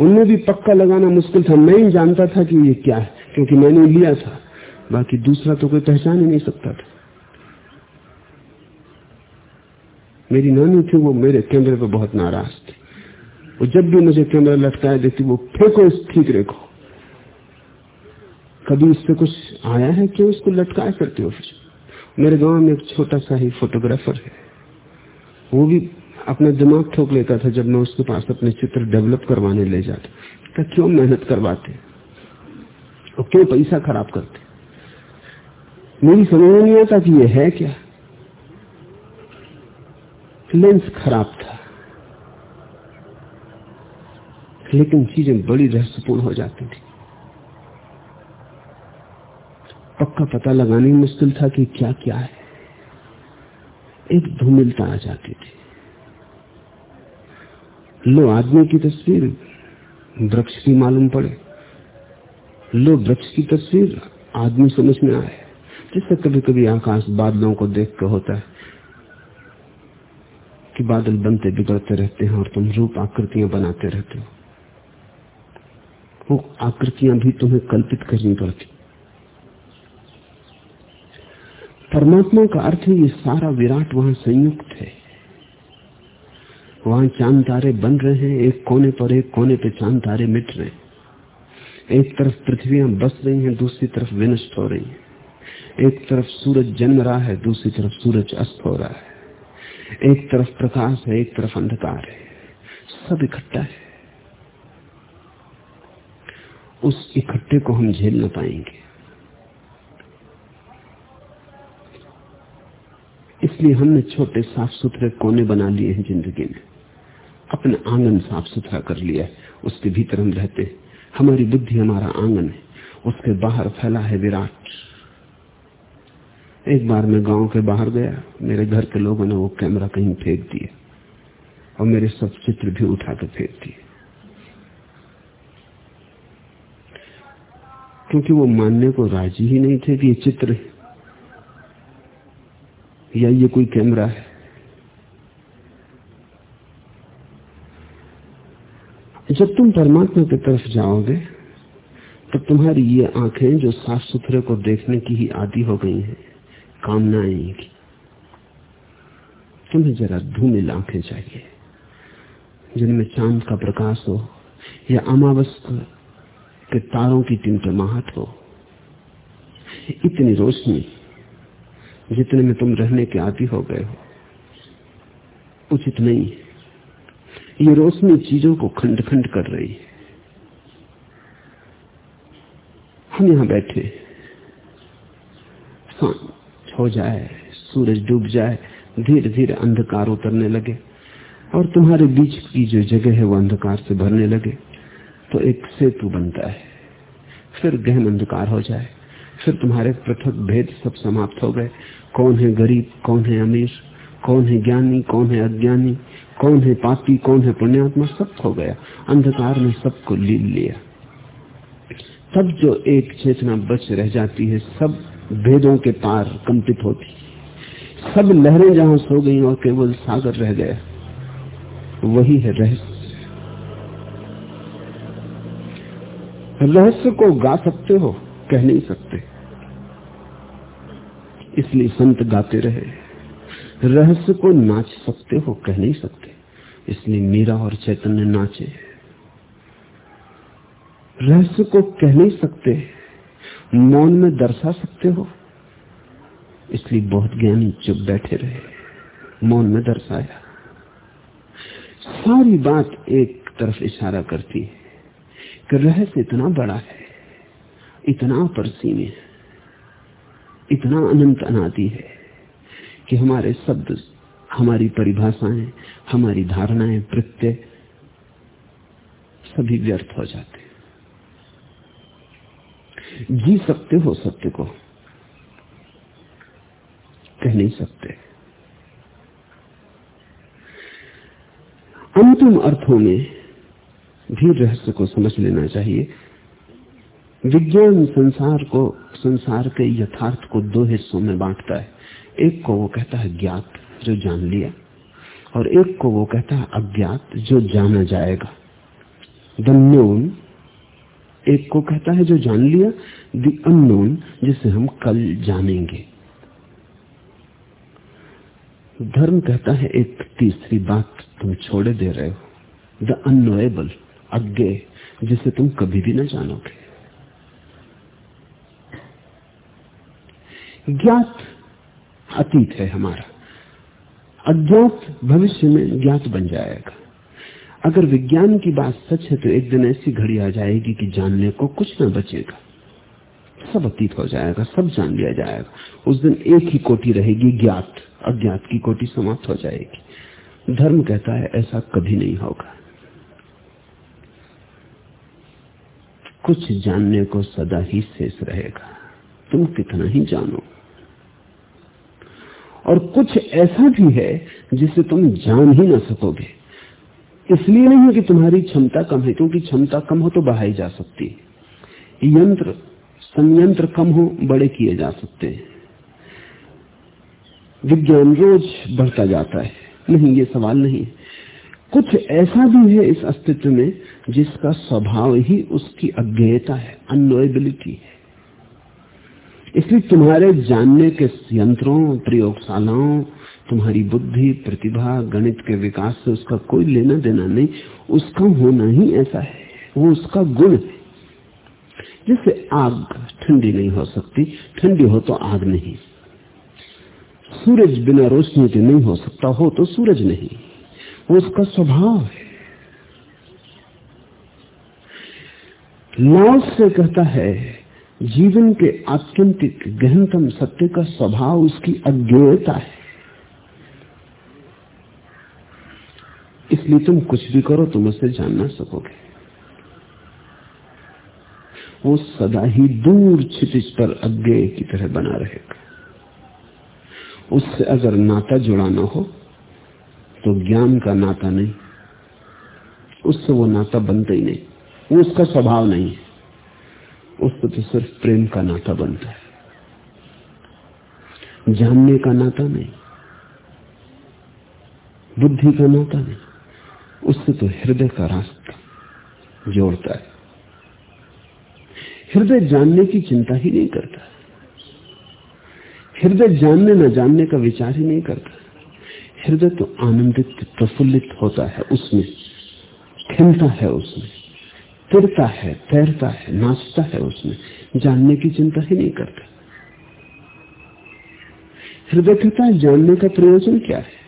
उनमें भी पक्का लगाना मुश्किल था। मैं ही जानता था कि ये क्या है, क्योंकि मैंने लिया था। बाकी दूसरा तो कोई पहचान ही नहीं सकता था। मेरी नानी थी, वो मेरे कैमरे पे बहुत नाराज़ थी। वो जब भी मुझे कैमरा लटकाए देती वो फेंको इस ठीक रेखो कभी इससे कुछ आया है क्यों इसको लटकाए करते हो फिर? मेरे गाँव में एक छोटा सा ही फोटोग्राफर है। वो भी अपना दिमाग ठोक लेता था जब मैं उसके पास अपने चित्र डेवलप करवाने ले जाता। क्यों मेहनत करवाते? और क्यों पैसा खराब करते? मेरी समझ नहीं आता कि ये है क्या? लेंस खराब था। लेकिन चीज़ें बड़ी रहस्यपूर्ण हो जाती थी। पक्का पता लगाने में मुश्किल था कि क्या क्या है। एक धूमिलता आ जाती थी। लो आदमी की तस्वीर, वृक्ष की मालूम पड़े। लो वृक्ष की तस्वीर, आदमी समझ में आए। जैसे कभी कभी आकाश बादलों को देख कर होता है। कि बादल बनते बिगड़ते रहते हैं और तुम रूप आकृतियाँ बनाते रहते हो। वो आकृतियाँ भी तुम्हें कल्पित करनी पड़ती। परमात्मा का अर्थ है ये सारा विराट वहाँ संयुक्त है। वहाँ चाँद तारे बन रहे हैं, एक कोने पर एक कोने पे चाँद तारे मिट रहे हैं। एक तरफ़ पृथ्वियाँ बस रही हैं, दूसरी तरफ़ विनष्ट हो रही है। एक तरफ़ सूरज जन्म रहा है, दूसरी तरफ़ सूरज अस्त हो रहा है। एक तरफ़ प्रकाश है, एक तरफ़ अंधकार है। सब इकट्ठा है। उस इकट्ठे को हम झेल न पाएँगे। इसलिए हमने छोटे साफ़ सुथरे कोने बना लिए हैं ज़िंदगी में। अपना आँगन साफ़ सुथरा कर लिया है। उसके भीतर हम रहते हैं। हमारी बुद्धि हमारा आँगन है। उसके बाहर फैला है विराट। एक बार मैं गाँव के बाहर गया, मेरे घर के लोगों ने वो कैमरा कहीं फेंक दिया और मेरे सब चित्र भी उठा कर फेंक दिए। क्योंकि वो मानने को राज़ी ही नहीं थे कि ये चित्र या ये कोई कैमरा है। जब तुम परमात्मा की तरफ़ जाओगे, तब तुम्हारी ये आँखें जो साफ़ सुथरे को देखने की ही आदि हो गई हैं। कामना आएँगी तुम्हें जरा धूमिल आँखें चाहिए, जिनमें चाँद का प्रकाश हो या अमावस के तारों की टिमटमाहट हो। इतनी रोशनी जितने में तुम रहने के आदि हो गए हो, उचित नहीं ये रोशनी चीज़ों को खंड खंड कर रही है। हम यहाँ बैठे हो जाए, सूरज डूब जाए धीरे धीरे अंधकार उतरने लगे और तुम्हारे बीच की जो जगह है वो अंधकार से भरने लगे। तो एक सेतु बनता है, फिर गहन अंधकार हो जाए, फिर तुम्हारे पृथक भेद सब समाप्त हो गए। कौन है गरीब, कौन है अमीर, कौन है ज्ञानी, कौन है अज्ञानी, कौन है पापी, कौन है पुण्यात्मा, सब हो गया। अंधकार ने सबको लील लिया। तब जो एक चेतना बच रह जाती है, सब भेदों के पार कंपित होती। सब लहरें जहाँ सो गई और केवल सागर रह गया वही है रहस्य। रहस्य को गा सकते हो, कह नहीं सकते। इसलिए संत गाते रहे। रहस्य को नाच सकते हो, कह नहीं सकते। इसलिए मीरा और चैतन्य नाचे। रहस्य को कह नहीं सकते। मौन में दर्शा सकते हो? इसलिए बहुत ज्ञानी चुप बैठे रहे। मौन में दर्शाया। सारी बात एक तरफ़ इशारा करती है कि रहस्य इतना बड़ा है, इतना परसीम है, इतना अनंत अनादि है कि हमारे शब्द, हमारी परिभाषाएँ, हमारी धारणाएँ प्रत्यय सभी व्यर्थ हो जाते जी सकते हो सत्य को। कह नहीं सकते। अंतिम अर्थों में भी रहस्य को समझ लेना चाहिए। विज्ञान संसार को, संसार के यथार्थ को दो हिस्सों में बांटता है। एक को वो कहता है ज्ञात, जो जान लिया, और एक को वो कहता है अज्ञात, जो जाना जाएगा। द नोन एक को कहता है जो जान लिया द अननोन जिसे हम कल जानेंगे। धर्म कहता है, एक तीसरी बात तुम छोड़े दे रहे हो। द अनोएबल अज्ञे, जिसे तुम कभी भी ना जानोगे। ज्ञात अतीत है हमारा। अज्ञात भविष्य में ज्ञात बन जाएगा। अगर विज्ञान की बात सच है तो एक दिन ऐसी घड़ी आ जाएगी कि जानने को कुछ न बचेगा। सब अतीत हो जाएगा, सब जान लिया जाएगा। उस दिन एक ही कोटि रहेगी, ज्ञात। अज्ञात की कोटि समाप्त हो जाएगी। धर्म कहता है, ऐसा कभी नहीं होगा। कुछ जानने को सदा ही शेष रहेगा। तुम कितना ही जानो। और कुछ ऐसा भी है, जिसे तुम जान ही ना सकोगे। इसलिए नहीं कि तुम्हारी क्षमता कम है, क्योंकि क्षमता कम हो तो बढ़ाई जा सकती है। यंत्र, संयंत्र कम हो, बड़े किए जा सकते हैं। विज्ञान रोज बढ़ता जाता है। नहीं, ये सवाल नहीं कुछ ऐसा भी है इस अस्तित्व में जिसका स्वभाव ही उसकी अज्ञता है अनोएबिलिटी है। इसलिए तुम्हारे जानने के यंत्रों, प्रयोगशालाओं तुम्हारी बुद्धि, प्रतिभा, गणित के विकास से उसका कोई लेना देना नहीं, उसका होना ही ऐसा है, वो उसका गुण है। जैसे आग ठंडी नहीं हो सकती, ठंडी हो तो आग नहीं। सूरज बिना रोशनी के नहीं हो सकता, हो तो सूरज नहीं। वो उसका स्वभाव है। लाओस से कहता है, जीवन के आत्यंतिक गहनतम सत्य का स्वभाव उसकी अज्ञता है। इसलिए तुम कुछ भी करो, तुम उसे जान ना सकोगे। वो सदा ही दूर छिटिज पर अज्ञे की तरह बना रहेगा। उससे अगर नाता जुड़ाना हो तो ज्ञान का नाता नहीं। उससे वो नाता बनता ही नहीं। वो उसका स्वभाव नहीं है। उससे तो सिर्फ़ प्रेम का नाता बनता है। जानने का नाता नहीं। बुद्धि का नाता नहीं। उससे तो हृदय का रास्ता जोड़ता है। हृदय जानने की चिंता ही नहीं करता। हृदय जानने न जानने का विचार ही नहीं करता। हृदय तो आनंदित, प्रफुल्लित होता है उसमें। खिलता है उसमें। तिरता है, तैरता है, नाचता है उसमें। जानने की चिंता ही नहीं करता। हृदय कहता है जानने का प्रयोजन क्या है?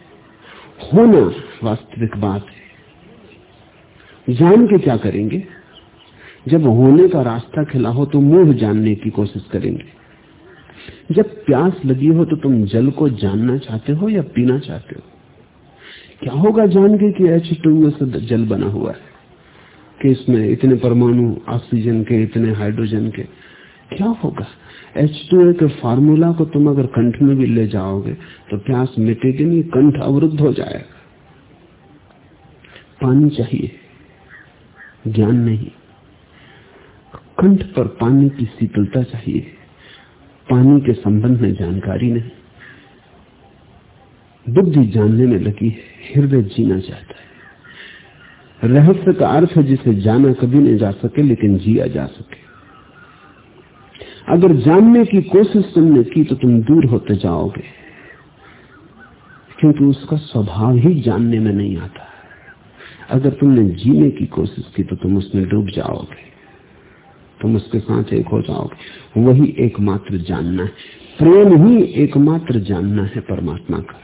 होना वास्तविक बात है। जान के क्या करेंगे? जब होने का रास्ता खिला हो तो मुँह जानने की कोशिश करेंगे। जब प्यास लगी हो तो तुम जल को जानना चाहते हो या पीना चाहते हो? क्या होगा जान के कि एच टू से जल बना हुआ है? कि इसमें इतने परमाणु, ऑक्सीजन के, इतने हाइड्रोजन के, क्या होगा? एच टू के फार्मूला को तुम अगर कंठ में भी ले जाओगे तो प्यास मिटेगी नहीं, कंठ अवरुद्ध हो जाएगा। पानी चाहिए। ज्ञान नहीं। कंठ पर पानी की शीतलता चाहिए। पानी के संबंध में जानकारी नहीं। बुद्धि जानने में लगी है, हृदय जीना चाहता है। रहस्य का अर्थ है जिसे जाना कभी नहीं जा सके, लेकिन जिया जा सके। अगर जानने की कोशिश तुमने की तो तुम दूर होते जाओगे। क्योंकि उसका स्वभाव ही जानने में नहीं आता। अगर तुमने जीने की कोशिश की तो तुम उसमें डूब जाओगे। तुम उसके साथ एक हो जाओगे। वही एकमात्र जानना है। प्रेम ही एकमात्र जानना है परमात्मा का।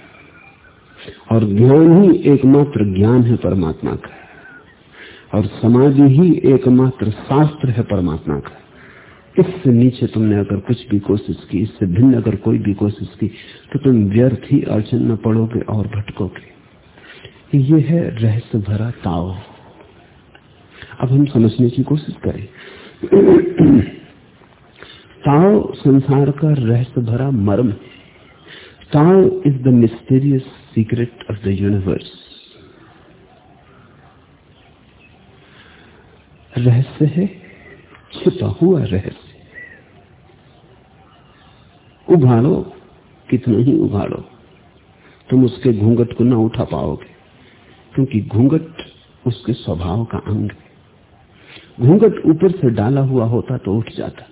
और ज्ञान ही एकमात्र ज्ञान है परमात्मा का। और समाधि ही एकमात्र शास्त्र है परमात्मा का। इससे नीचे तुमने अगर कुछ भी कोशिश की, इससे भिन्न अगर कोई भी कोशिश की तो तुम व्यर्थ ही अड़चन में पड़ोगे और भटकोगे। ये है रहस्य भरा ताव। अब हम समझने की कोशिश करें। ताव संसार का रहस्य भरा मर्म ताव is the mysterious secret of the universe रहस्य है, छिपा हुआ रहस्य। उघाड़ो कितना ही उघाड़ो तुम उसके घूंघट को ना उठा पाओगे। क्योंकि घूंघट उसके स्वभाव का अंग है। घूंघट ऊपर से डाला हुआ होता तो उठ जाता।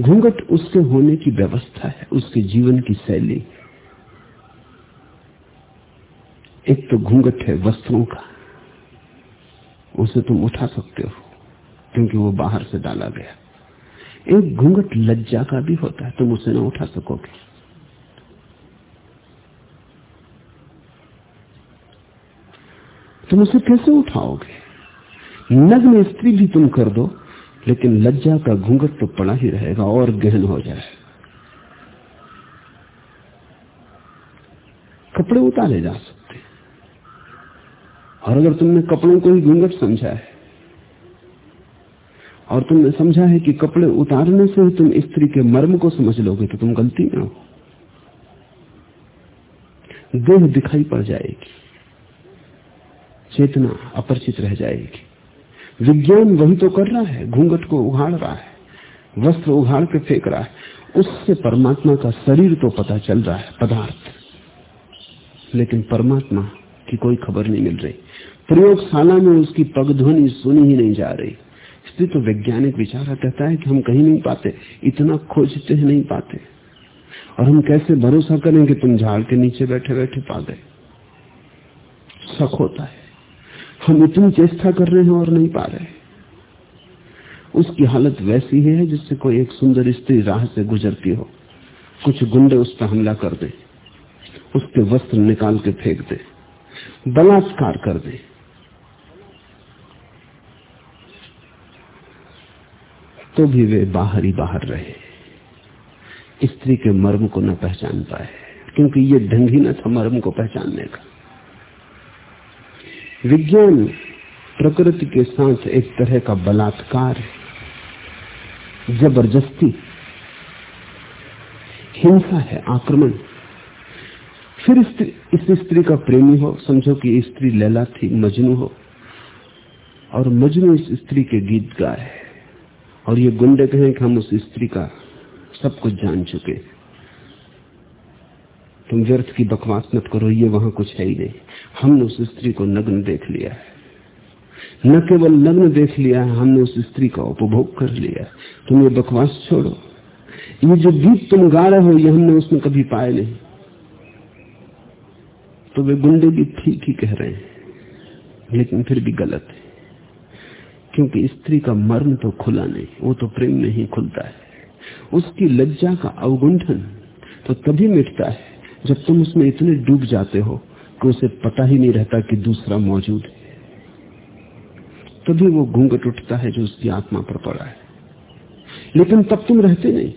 घूंघट उसके होने की व्यवस्था है, उसके जीवन की शैली। एक तो घूंघट है वस्त्रों का। उसे तुम उठा सकते हो, क्योंकि वो बाहर से डाला गया। एक घूंघट लज्जा का भी होता है, तुम उसे ना उठा सकोगे। तुम उसे कैसे उठाओगे? नग्न स्त्री भी तुम कर दो, लेकिन लज्जा का घूंघट तो पड़ा ही रहेगा और गहन हो जाए। कपड़े उतारे जा सकते। और अगर तुमने कपड़ों को ही घूंघट समझा है, और तुमने समझा है कि कपड़े उतारने से तुम स्त्री के मर्म को समझ लोगे तो तुम गलती में हो। देह दिखाई पड़ जाएगी। चेतना अपरिचित रह जाएगी। विज्ञान वही तो कर रहा है, घूंघट को उघाड़ रहा है, वस्त्र उघाड़ के फेंक रहा है। उससे परमात्मा का शरीर तो पता चल रहा है, पदार्थ। लेकिन परमात्मा की कोई खबर नहीं मिल रही। प्रयोगशाला में उसकी पगध्वनि सुनी ही नहीं जा रही। इसलिए तो वैज्ञानिक विचारा कहता है कि हम कहीं नहीं पाते, इतना खोजते हैं नहीं पाते। और हम कैसे भरोसा करें कि तुम झाड़ के नीचे बैठे बैठे पा गए? शक होता है। हम इतनी चेष्टा कर रहे हैं और नहीं पा रहे उसकी हालत वैसी ही है जिससे कोई एक सुंदर स्त्री राह से गुजरती हो। कुछ गुंडे उस पर हमला कर दे, उसके वस्त्र निकाल के फेंक दे, बलात्कार कर दे। तो भी वे बाहर ही बाहर रहे। स्त्री के मर्म को न पहचान पाए, क्योंकि ये ढंग ही न था मर्म को पहचानने का। विज्ञान प्रकृति के साथ एक तरह का बलात्कार ज़बरदस्ती। हिंसा है, आक्रमण। फिर इस स्त्री का प्रेमी हो, समझो कि स्त्री लैला थी, मजनू हो। और मजनू इस स्त्री के गीत गाए और ये गुंडे कहें कि हम उस स्त्री का सब कुछ जान चुके तुम व्यर्थ की बकवास मत करो, ये वहाँ कुछ है ही नहीं। हमने उस स्त्री को नग्न देख लिया है। न केवल नग्न देख लिया है, हमने उस स्त्री का उपभोग कर लिया तुम ये बकवास छोड़ो। ये जो गीत तुम गा रहे हो, ये हमने उसमें कभी पाए नहीं। तो वे गुंडे भी ठीक ही कह रहे हैं, लेकिन फिर भी गलत है। क्योंकि स्त्री का मर्म तो खुला नहीं, वो तो प्रेम में ही खुलता है। उसकी लज्जा का अवगुंठन तो तभी मिटता है जब तुम उसमें इतने डूब जाते हो। कि उसे पता ही नहीं रहता कि दूसरा मौजूद है। तभी वो घूंघट उठता है जो उसकी आत्मा पर पड़ा है। लेकिन तब तुम रहते नहीं।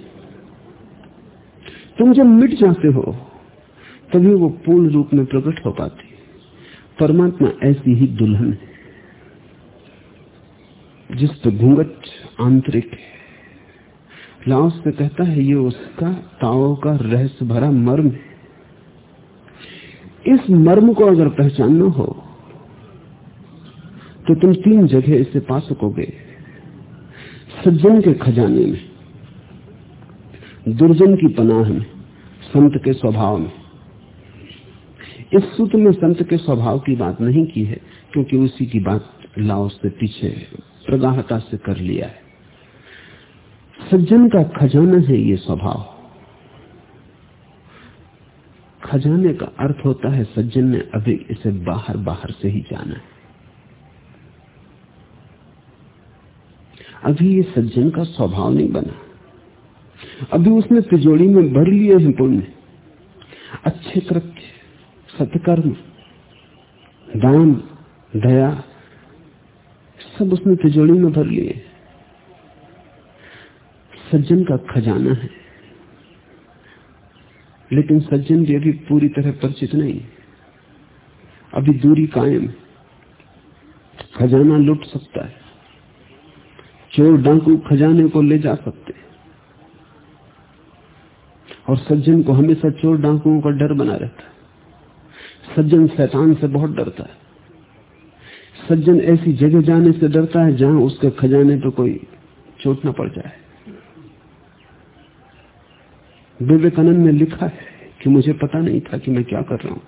तुम जब मिट जाते हो, तभी वो पूर्ण रूप में प्रकट हो पाती। परमात्मा ऐसी ही दुल्हन है, जिस पे घूंघट आंतरिक है। लाओस से कहता है, ये उसका, ताओ का रहस्य भरा मर्म है। इस मर्म को अगर पहचानना हो तो तुम तीन जगह इसे पा सकोगे। सज्जन के खजाने में, दुर्जन की पनाह में, संत के स्वभाव में। इस सूत्र में संत के स्वभाव की बात नहीं की है, क्योंकि उसी की बात लाओ से पीछे प्रगाहता से कर लिया है। सज्जन का खजाना है ये स्वभाव। खजाने का अर्थ होता है सज्जन ने अभी इसे बाहर बाहर से ही जाना है। अभी ये सज्जन का स्वभाव नहीं बना। अभी उसने तिजोड़ी में भर लिए हैं पुण्य। अच्छे कृत्य, सत्कर्म, दान, दया, सब उसने तिजोड़ी में भर लिए। सज्जन का खजाना है। लेकिन सज्जन भी अभी पूरी तरह परिचित नहीं। अभी दूरी कायम। खजाना लुट सकता है। चोर डाकू खजाने को ले जा सकते और सज्जन को हमेशा चोर डाकुओं का डर बना रहता है। सज्जन शैतान से बहुत डरता है। सज्जन ऐसी जगह जाने से डरता है जहाँ उसके खजाने पर कोई चोट न पड़ जाए। विवेकानंद ने लिखा है कि मुझे पता नहीं था कि मैं क्या कर रहा हूँ।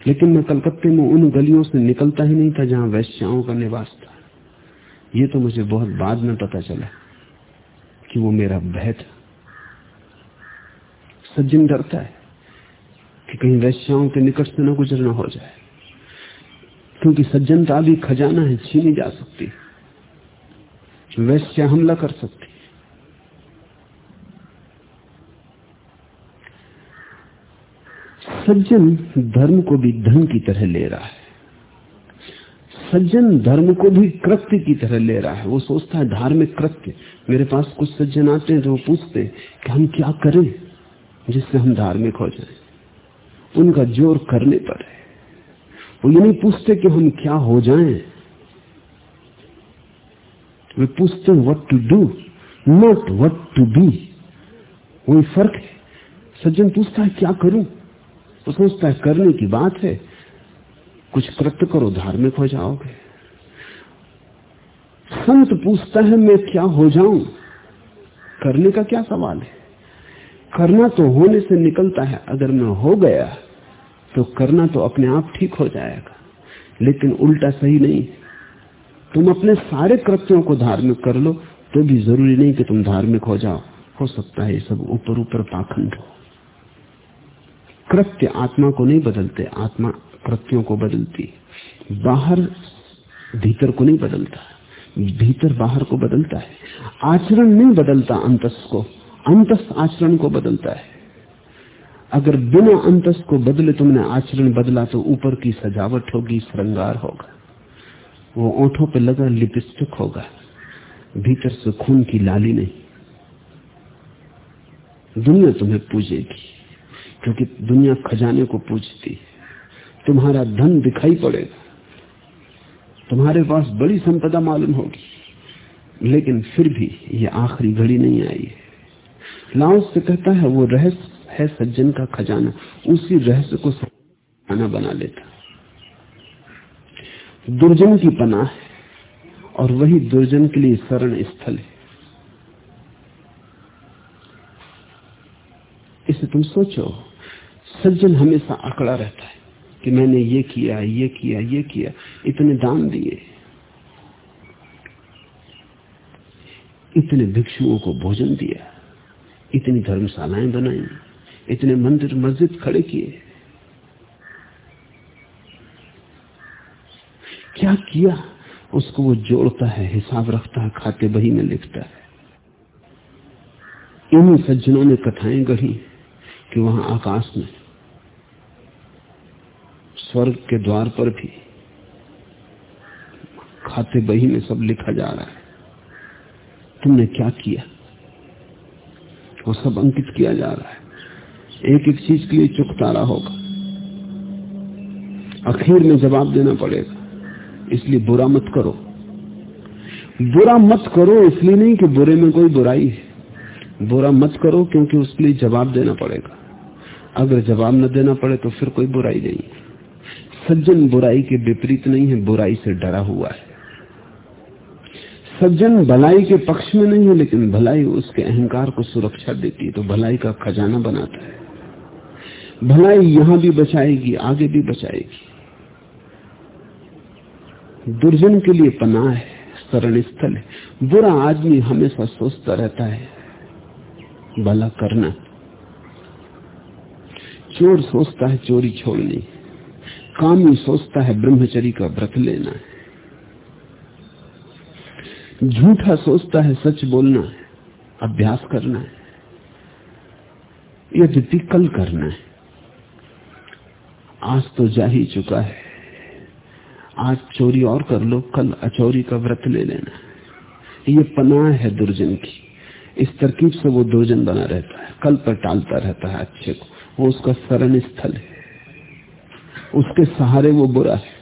लेकिन मैं कलकत्ते में उन गलियों से निकलता ही नहीं था जहाँ वैश्याओं का निवास था। ये तो मुझे बहुत बाद में पता चला कि वो मेरा भय था। सज्जन डरता है कि कहीं वैश्याओं के निकट से न गुजरना हो जाए, क्योंकि सज्जनता भी खजाना है, छीनी जा सकती वैश्या हमला कर सकती सज्जन धर्म को भी धन की तरह ले रहा है। सज्जन धर्म को भी कृत्य की तरह ले रहा है। वो सोचता है धार्मिक कृत्य। मेरे पास कुछ सज्जन आते हैं जो पूछते हैं कि हम क्या करें जिससे हम धार्मिक हो जाएँ। उनका ज़ोर करने पर है। वो ये नहीं पूछते कि हम क्या हो जाएँ। वे पूछते what to do not what to be वही फ़र्क है। सज्जन पूछता है, क्या करूँ? वो सोचता है, करने की बात है। कुछ कृत्य करो, धार्मिक हो जाओगे। संत पूछता है, मैं क्या हो जाऊँ? करने का क्या सवाल है? करना तो होने से निकलता है, अगर मैं हो गया तो करना तो अपने आप ठीक हो जाएगा। लेकिन उल्टा सही नहीं। तुम अपने सारे कृत्यों को धार्मिक कर लो तो भी ज़रूरी नहीं कि तुम धार्मिक हो जाओ। हो सकता है ये सब ऊपर ऊपर पाखंड हो। कृत्य आत्मा को नहीं बदलते, आत्मा कृत्यों को बदलती बाहर, भीतर को नहीं बदलता भीतर बाहर को बदलता है। आचरण नहीं बदलता अंतस को अंतस आचरण को बदलता है। अगर बिना अंतस को बदले तुमने आचरण बदला तो ऊपर की सजावट होगी, श्रृंगार होगा। वो ओठों पे लगा, लिपस्टिक होगा। भीतर से खून की लाली नहीं। दुनिया तुम्हें पूजेगी। क्योंकि दुनिया खजाने को पूजती तुम्हारा धन दिखाई पड़ेगा। तुम्हारे पास बड़ी संपदा मालूम होगी। लेकिन फिर भी ये आखिरी घड़ी नहीं आई है। लाओस से कहता है, वो रहस्य है सज्जन का खजाना। उसी रहस्य को खजाना बना लेता। दुर्जन की पनाह है और वही दुर्जन के लिए शरण स्थल है। इसे तुम सोचो। सज्जन हमेशा अकड़ा रहता है कि मैंने ये किया ये किया ये किया, इतने दान दिए। इतने भिक्षुओं को भोजन दिया, इतनी धर्मशालाएँ बनाई, इतने मंदिर, मस्जिद खड़े किए। क्या किया? उसको वो जोड़ता है, हिसाब रखता है, खाते बही में लिखता है। इन सज्जनों ने कथाएँ गढ़ी कि वहाँ आकाश में स्वर्ग के द्वार पर भी खाते बही में सब लिखा जा रहा है। तुमने क्या किया? वो सब अंकित किया जा रहा है। एक एक चीज़ के लिए चुकता रहा होगा। आखिर में जवाब देना पड़ेगा। इसलिए बुरा मत करो। बुरा मत करो इसलिए नहीं कि बुरे में कोई बुराई है। बुरा मत करो क्योंकि उसके लिए जवाब देना पड़ेगा। अगर जवाब न देना पड़े तो फिर कोई बुराई नहीं। सज्जन बुराई के विपरीत नहीं है, बुराई से डरा हुआ है। सज्जन भलाई के पक्ष में नहीं है, लेकिन भलाई उसके अहंकार को सुरक्षा देती है तो भलाई का खजाना बनाता है। भलाई यहाँ भी बचाएगी, आगे भी बचाएगी। दुर्जन के लिए पनाह है शरण स्थल है। बुरा आदमी हमेशा सोचता रहता है, भला करना। चोर सोचता है, चोरी छोड़नी। कामी सोचता है ब्रह्मचरी का व्रत लेना है। झूठा सोचता है, सच बोलना है, अभ्यास करना है यद्यपि कल करना है। आज तो जा ही चुका है। आज चोरी और कर लो, कल अचोरी का व्रत ले लेना ये पनाह है दुर्जन की। इस तरकीब से वो दुर्जन बना रहता है। कल पर टालता रहता है अच्छे को। वो उसका शरण स्थल है। उसके सहारे वो बुरा है।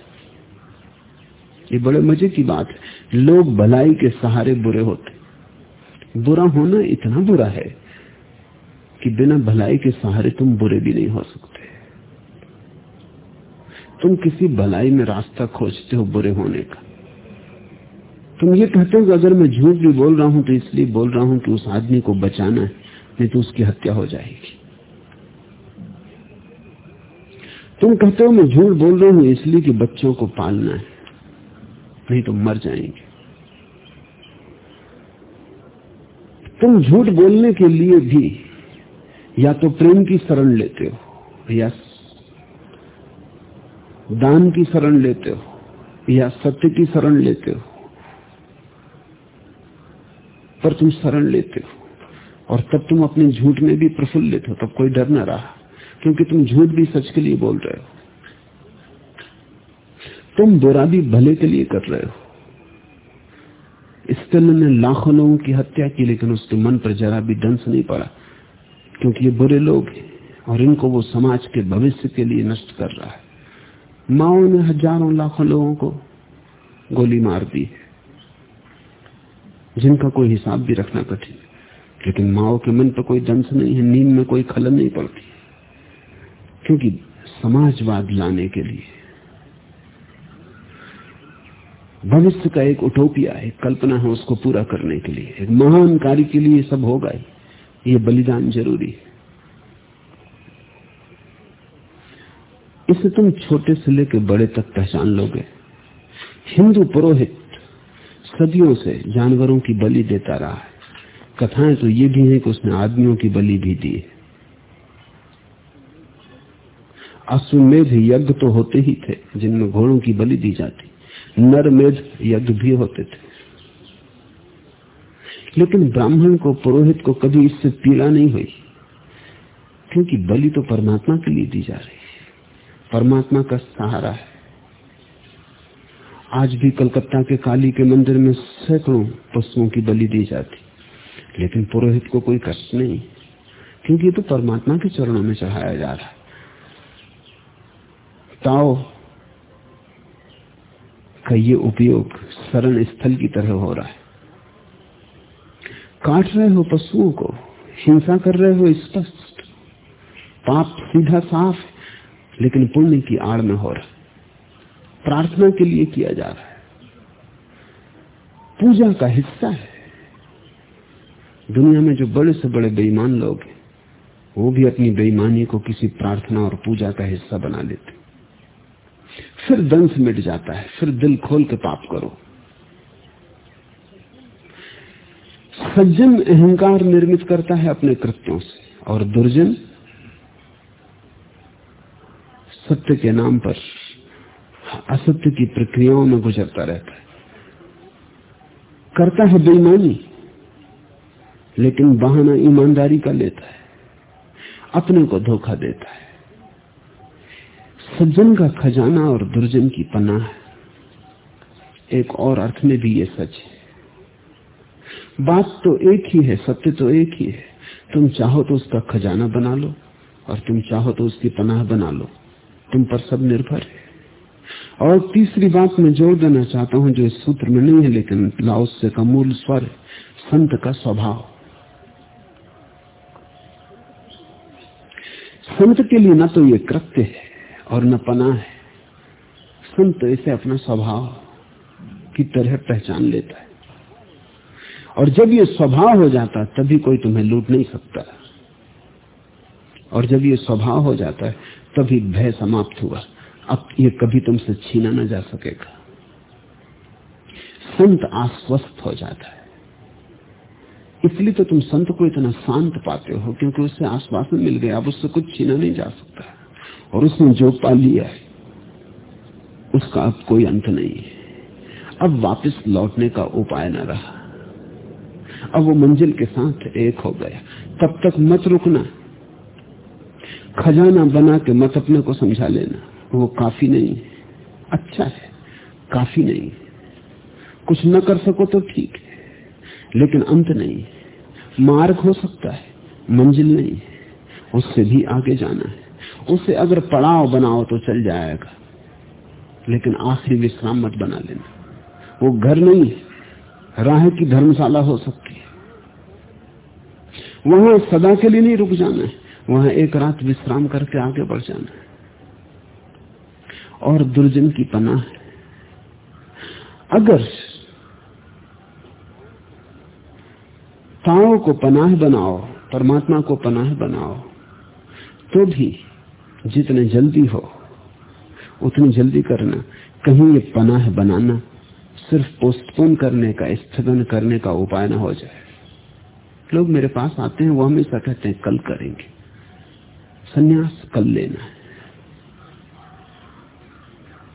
ये बड़े मज़े की बात है। लोग भलाई के सहारे बुरे होते बुरा होना इतना बुरा है कि बिना भलाई के सहारे तुम बुरे भी नहीं हो सकते। तुम किसी भलाई में रास्ता खोजते हो बुरे होने का। तुम ये कहते हो कि अगर मैं झूठ भी बोल रहा हूँ तो इसलिए बोल रहा हूँ कि उस आदमी को बचाना है, नहीं तो उसकी हत्या हो जाएगी। तुम कहते हो, मैं झूठ बोल रहा हूँ, इसलिए कि बच्चों को पालना है। नहीं तो मर जाएँगे। तुम झूठ बोलने के लिए भी या तो प्रेम की शरण लेते हो, या दान की शरण लेते हो, या सत्य की शरण लेते हो, पर तुम शरण लेते हो, और तब तुम अपने झूठ में भी प्रफुल्लित हो, तब कोई डर ना रहा। क्योंकि तुम झूठ भी सच के लिए बोल रहे हो। तुम बुरा भी भले के लिए कर रहे हो। स्टेलन ने लाखों लोगों की हत्या की, लेकिन उसके मन पर जरा भी डंस नहीं पड़ा, क्योंकि ये बुरे लोग हैं और इनको वो समाज के भविष्य के लिए नष्ट कर रहा है। माओ ने हज़ारों लाखों लोगों को गोली मार दी है, जिनका कोई हिसाब भी रखना कठिन लेकिन माओ के मन पर कोई दंश नहीं है, नींद में कोई खलन नहीं पड़ती। क्योंकि समाजवाद लाने के लिए। भविष्य का एक उटोपिया है कल्पना है उसको पूरा करने के लिए। एक महान कार्य के लिए सब होगा। ही ये बलिदान ज़रूरी है। इसे तुम छोटे से लेकर बड़े तक पहचान लोगे। हिंदू पुरोहित सदियों से जानवरों की बलि देता रहा है। कथाएँ तो ये भी हैं कि उसने आदमियों की बलि भी दी है। अश्वमेध यज्ञ तो होते ही थे, जिनमें घोड़ों की बलि दी जाती। नरमेध यज्ञ भी होते थे। लेकिन ब्राह्मण को, पुरोहित को कभी इससे पीड़ा नहीं हुई, क्योंकि बलि तो परमात्मा के लिए दी जा रही है। परमात्मा का सहारा है। आज भी कलकत्ता के काली के मंदिर में सैकड़ों पशुओं की बलि दी जाती। लेकिन पुरोहित को कोई कष्ट नहीं, क्योंकि ये तो परमात्मा के चरणों में चढ़ाया जा रहा है। ताओ का ये उपयोग शरण स्थल की तरह हो रहा है। काट रहे हो पशुओं को, हिंसा कर रहे हो स्पष्ट। पाप सीधा साफ़ लेकिन पुण्य की आड़ में हो रहा है। प्रार्थना के लिए किया जा रहा है। पूजा का हिस्सा है। दुनिया में जो बड़े से बड़े बेईमान लोग हैं, वो भी अपनी बेईमानी को किसी प्रार्थना और पूजा का हिस्सा बना लेते फिर दंश मिट जाता है, फिर दिल खोल के पाप करो। सज्जन अहंकार निर्मित करता है अपने कृत्यों से, और दुर्जन सत्य के नाम पर, असत्य की प्रक्रियाओं में गुजरता रहता है। करता है बेईमानी, लेकिन बहाना ईमानदारी का लेता है, अपने को धोखा देता है। सज्जन का खजाना और दुर्जन की पनाह एक और अर्थ में भी ये सच है। बात तो एक ही है, सत्य तो एक ही है। तुम चाहो तो उसका खजाना बना लो और तुम चाहो तो उसकी पनाह बना लो। तुम पर सब निर्भर है। और तीसरी बात मैं जोड़ देना चाहता हूँ, जो इस सूत्र में नहीं है, लेकिन लाओस्य का मूल स्वर संत का स्वभाव। संत के लिए ना तो ये कृत्य है और न पना है। संत इसे अपना स्वभाव की तरह पहचान लेता है। और जब ये स्वभाव हो जाता है तभी कोई तुम्हें लूट नहीं सकता। और जब ये स्वभाव हो जाता है, तभी भय समाप्त हुआ। अब ये कभी तुमसे छीना ना जा सकेगा। संत आश्वस्त हो जाता है। इसलिए तो तुम संत को इतना शांत पाते हो, क्योंकि उससे आश्वासन मिल गया, अब उससे कुछ छीना नहीं जा सकता। और उसने जो पा लिया है, उसका अब कोई अंत नहीं है। अब वापस लौटने का उपाय न रहा। अब वो मंजिल के साथ एक हो गया। तब तक मत रुकना। खजाना बना के मत अपने को समझा लेना। वो काफ़ी नहीं है। अच्छा है, काफ़ी नहीं कुछ न कर सको तो ठीक है, लेकिन अंत नहीं मार्ग हो सकता है, मंजिल नहीं है। उससे भी आगे जाना है। उसे अगर पड़ाव बनाओ तो चल जाएगा। लेकिन आखिरी विश्राम मत बना लेना। वो घर नहीं राह की धर्मशाला हो सकती है। वहाँ सदा के लिए नहीं रुक जाना है, वहाँ एक रात विश्राम करके आगे बढ़ जाना है। और दुर्जन की पनाह है। अगर ताओ को पनाह बनाओ, परमात्मा को पनाह बनाओ तो भी जितने जल्दी हो, उतनी जल्दी करना। कहीं ये पनाह बनाना सिर्फ़ पोस्टपोन करने का, स्थगन करने का उपाय ना हो जाए। लोग मेरे पास आते हैं, वो हमेशा कहते हैं, कल करेंगे। सन्यास कल लेना है।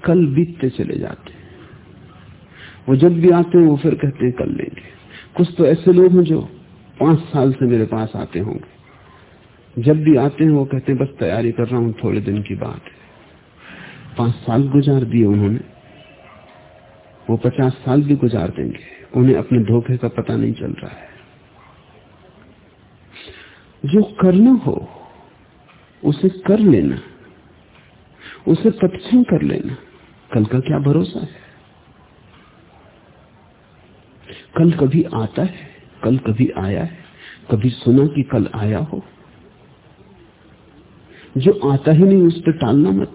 कल बीतते चले जाते हैं। वो जब भी आते हैं, वो फिर कहते हैं, कल लेंगे। कुछ तो ऐसे लोग हैं जो पाँच साल से मेरे पास आते होंगे। जब भी आते हैं, वो कहते हैं, बस तैयारी कर रहा हूँ, थोड़े दिन की बात है। पाँच साल गुजार दिए उन्होंने। वो पचास साल भी गुजार देंगे। उन्हें अपने धोखे का पता नहीं चल रहा है। जो करना हो, उसे कर लेना। उसे तत्म कर लेना। कल का क्या भरोसा है? कल कभी आता है, कल कभी आया है। कभी सुना कि कल आया हो। जो आता ही नहीं, उस पर टालना मत।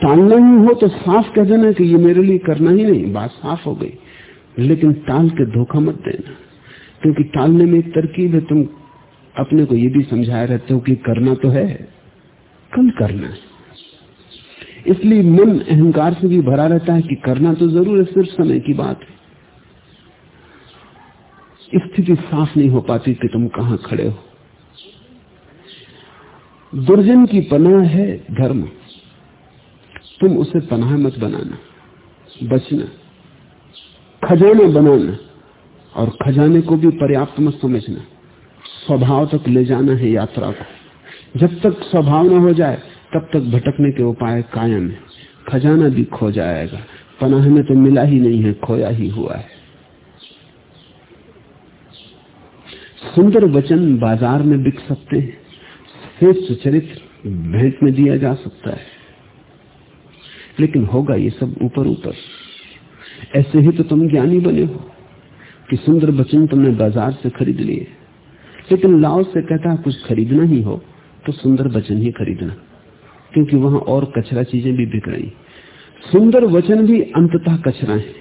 टालना ही हो तो साफ़ कह देना कि ये मेरे लिए करना ही नहीं, बात साफ़ हो गई। लेकिन टाल के धोखा मत देना, क्योंकि टालने में एक तरकीब है। तुम अपने को ये भी समझाए रहते हो कि करना तो है, कल करना है। इसलिए मन अहंकार से भी भरा रहता है कि करना तो ज़रूर है, सिर्फ़ समय की बात है। स्थिति साफ़ नहीं हो पाती कि तुम कहाँ खड़े हो। दुर्जन की पनाह है धर्म तुम उसे पनाह मत बनाना, बचना, खजाना बनाना और खजाने को भी पर्याप्त मत समझना। स्वभाव तक ले जाना है यात्रा को। जब तक स्वभाव न हो जाए, तब तक भटकने के उपाय कायम है। खजाना भी खो जाएगा। पनाह में तो मिला ही नहीं है, खोया ही हुआ है। सुंदर वचन बाज़ार में बिक सकते हैं। श्रेष्ठ चरित्र भेंट में दिया जा सकता है। लेकिन होगा ये सब ऊपर ऊपर। ऐसे ही तो तुम ज्ञानी बने हो कि सुंदर वचन तुमने बाज़ार से खरीद लिए। लेकिन लाओ से कहता है, कुछ खरीदना ही हो तो सुंदर वचन ही खरीदना। क्योंकि वहाँ और कचरा चीज़ें भी बिक रही। सुंदर वचन भी अंततः कचरा है।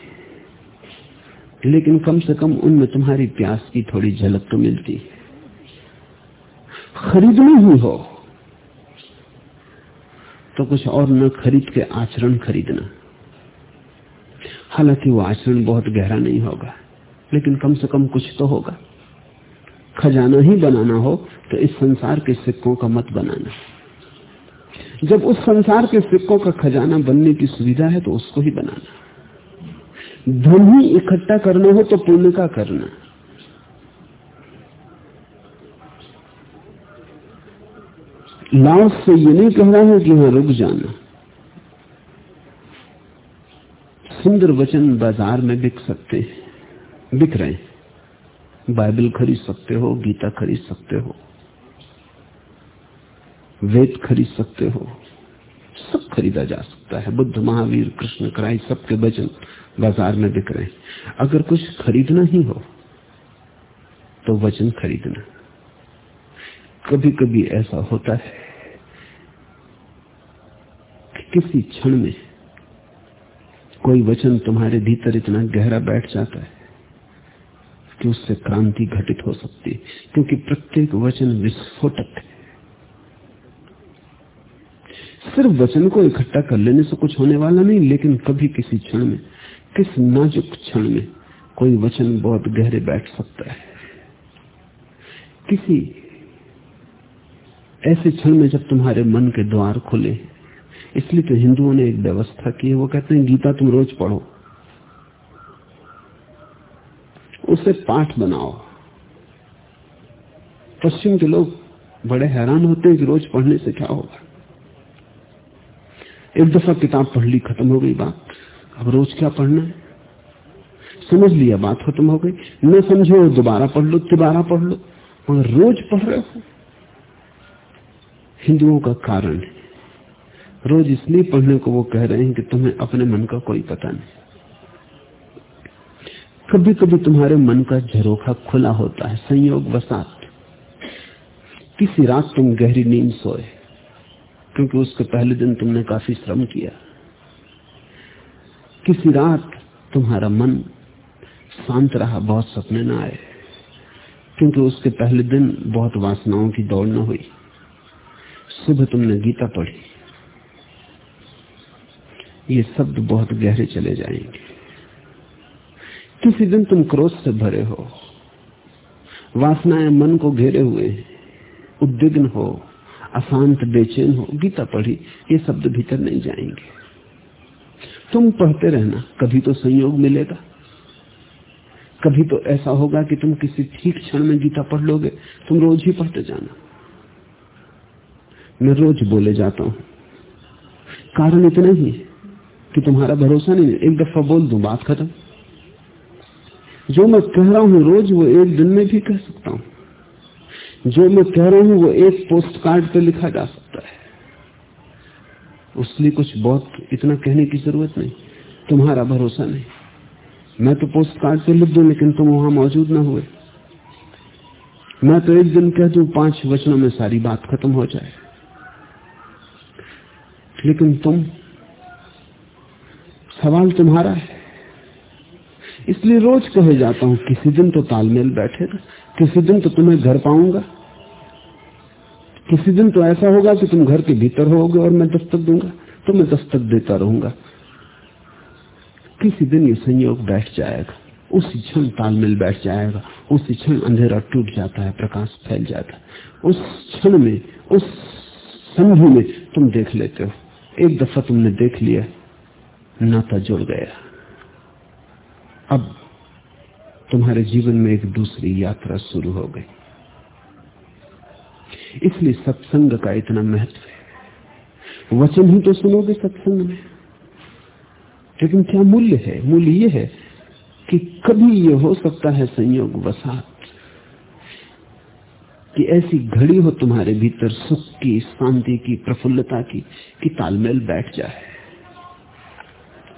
लेकिन कम से कम उनमें तुम्हारी प्यास की थोड़ी झलक तो मिलती है। खरीदना ही हो। तो कुछ और न खरीद के आचरण खरीदना। हालाँकि वो आचरण बहुत गहरा नहीं होगा, लेकिन कम से कम कुछ तो होगा। खजाना ही बनाना हो तो इस संसार के सिक्कों का मत बनाना। जब उस संसार के सिक्कों का खजाना बनने की सुविधा है तो उसको ही बनाना। धन ही इकट्ठा करना हो तो पुण्य का करना। लाओस से ये नहीं कह रहा है कि वहाँ रुक जाना। सुंदर वचन बाज़ार में बिक सकते हैं। बिक रहे हैं। बाइबल खरीद सकते हो, गीता खरीद सकते हो, वेद खरीद सकते हो, सब खरीदा जा सकता है। बुद्ध, महावीर, कृष्ण कराई सबके वचन बाज़ार में बिक रहे हैं। अगर कुछ खरीदना ही हो तो वचन खरीदना। कभी कभी ऐसा होता है कि किसी क्षण में कोई वचन तुम्हारे भीतर इतना गहरा बैठ जाता है कि उससे क्रांति घटित हो सकती है, क्योंकि प्रत्येक वचन विस्फोटक है। सिर्फ़ वचन को इकट्ठा कर लेने से कुछ होने वाला नहीं, लेकिन कभी किसी क्षण में, किस नाजुक क्षण में कोई वचन बहुत गहरे बैठ सकता है। किसी ऐसे क्षण में जब तुम्हारे मन के द्वार खुले, इसलिए तो हिंदुओं ने एक व्यवस्था की है, वो कहते हैं, गीता, तुम रोज पढ़ो। उसे पाठ बनाओ। पश्चिम के लोग बड़े हैरान होते हैं कि रोज पढ़ने से क्या होगा। एक दफ़ा किताब पढ़ ली, खत्म हो गई बात। अब रोज क्या पढ़ना है? समझ लिया, बात खत्म हो गई। न समझो, दोबारा पढ़ लो दोबारा पढ़ लो, मगर रोज पढ़ रहे हो। हिंदुओं का कारण है। रोज इसलिए पढ़ने को वो कह रहे हैं कि तुम्हें अपने मन का कोई पता नहीं। कभी कभी तुम्हारे मन का झरोखा खुला होता है, संयोग बसात। किसी रात तुम गहरी नींद सोए, क्योंकि उसके पहले दिन तुमने काफ़ी श्रम किया। किसी रात तुम्हारा मन शांत रहा, बहुत सपने ना आए, क्योंकि उसके पहले दिन बहुत वासनाओं की दौड़ न हुई। सुबह तुमने गीता पढ़ी। ये शब्द बहुत गहरे चले जाएँगे। किसी दिन तुम क्रोध से भरे हो। वासनाएँ मन को घेरे हुए उद्विग्न हो, अशांत, बेचैन हो, गीता पढ़ी, ये शब्द भीतर नहीं जाएँगे। तुम पढ़ते रहना, कभी तो संयोग मिलेगा। कभी तो ऐसा होगा कि तुम किसी ठीक क्षण में गीता पढ़ लोगे, तुम रोज ही पढ़ते जाना। मैं रोज बोले जाता हूँ। कारण इतना ही कि तुम्हारा भरोसा नहीं एक दफ़ा बोल दू, बात खत्म। जो मैं कह रहा हूँ रोज, वो एक दिन में भी कह सकता हूँ। जो मैं कह रहा हूँ, वो एक पोस्ट कार्ड पर लिखा जा सकता है। उसलिए कुछ बहुत इतना कहने की ज़रूरत नहीं। तुम्हारा भरोसा नहीं। मैं तो पोस्ट कार्ड पे लिख दू, लेकिन तुम वहाँ मौजूद ना हुए। मैं तो एक दिन कह दू, पाँच वचनों में सारी बात खत्म हो जाए। लेकिन तुम, सवाल तुम्हारा है। इसलिए रोज कहे जाता हूँ, किसी दिन तो तालमेल बैठेगा किसी दिन तो तुम्हें घर पाऊँगा। किसी दिन तो ऐसा होगा कि तुम घर के भीतर होगे और मैं दस्तक दूँगा तो मैं दस्तक देता रहूँगा। किसी दिन ये संयोग बैठ जाएगा, उसी क्षण तालमेल बैठ जाएगा, उसी क्षण अंधेरा टूट जाता है, प्रकाश फैल जाता है। उस क्षण में, उस संधि में तुम देख लेते हो। एक दफ़ा तुमने देख लिया, नाता जुड़ गया। अब तुम्हारे जीवन में एक दूसरी यात्रा शुरू हो गई। इसलिए सत्संग का इतना महत्व है। वचन ही तो सुनोगे सत्संग में। लेकिन क्या मूल्य है? मूल्य ये है कि कभी यह हो सकता है संयोग वसात। कि ऐसी घड़ी हो तुम्हारे भीतर सुख की, शांति की, प्रफुल्लता की, कि तालमेल बैठ जाए।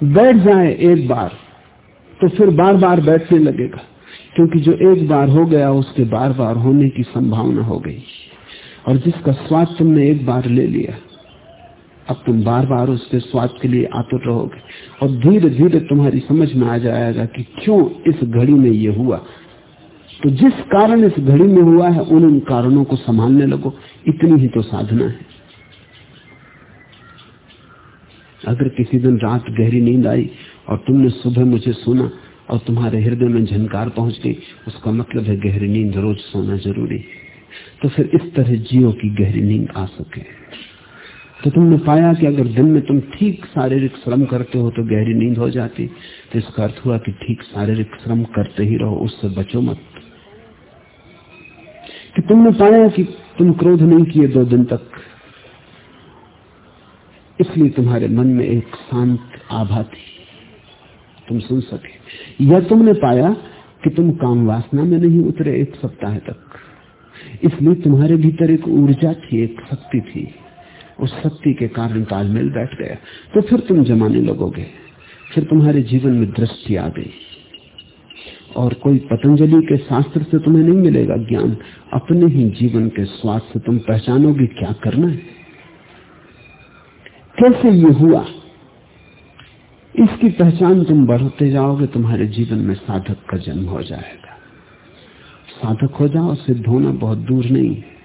बैठ जाए एक बार तो फिर बार बार बैठने लगेगा, क्योंकि जो एक बार हो गया, उसके बार बार होने की संभावना हो गई। और जिसका स्वाद तुमने एक बार ले लिया, अब तुम बार बार उसके स्वाद के लिए आतुर रहोगे। और धीरे धीरे तुम्हारी समझ में आ जाएगा कि क्यों इस घड़ी में ये हुआ तो जिस कारण इस घड़ी में हुआ है, उन उन कारणों को संभालने लगो। इतनी ही तो साधना है। अगर किसी दिन रात गहरी नींद आई और तुमने सुबह मुझे सुना और तुम्हारे हृदय में झनकार पहुँच गई, उसका मतलब है गहरी नींद रोज सोना ज़रूरी तो फिर इस तरह जियो की गहरी नींद आ सके। तो तुमने पाया कि अगर दिन में तुम ठीक शारीरिक श्रम करते हो तो गहरी नींद हो जाती। तो इसका अर्थ हुआ कि ठीक शारीरिक श्रम करते ही रहो, उससे बचो मत। तुमने पाया कि तुम क्रोध नहीं किए दो दिन तक। इसलिए तुम्हारे मन में एक शांत आभा थी। तुम सुन सके। या तुमने पाया कि तुम काम वासना में नहीं उतरे एक सप्ताह तक। इसलिए तुम्हारे भीतर एक ऊर्जा थी, एक शक्ति थी। उस शक्ति के कारण तालमेल बैठ गया। तो फिर तुम जमाने लगोगे। फिर तुम्हारे जीवन में दृष्टि आ गई। और कोई पतंजलि के शास्त्र से तुम्हें नहीं मिलेगा ज्ञान। अपने ही जीवन के स्वाद से तुम पहचानोगे क्या करना है। कैसे ये हुआ? इसकी पहचान तुम बढ़ते जाओगे, तुम्हारे जीवन में साधक का जन्म हो जाएगा। साधक हो जाओ, सिद्ध होना बहुत दूर नहीं है।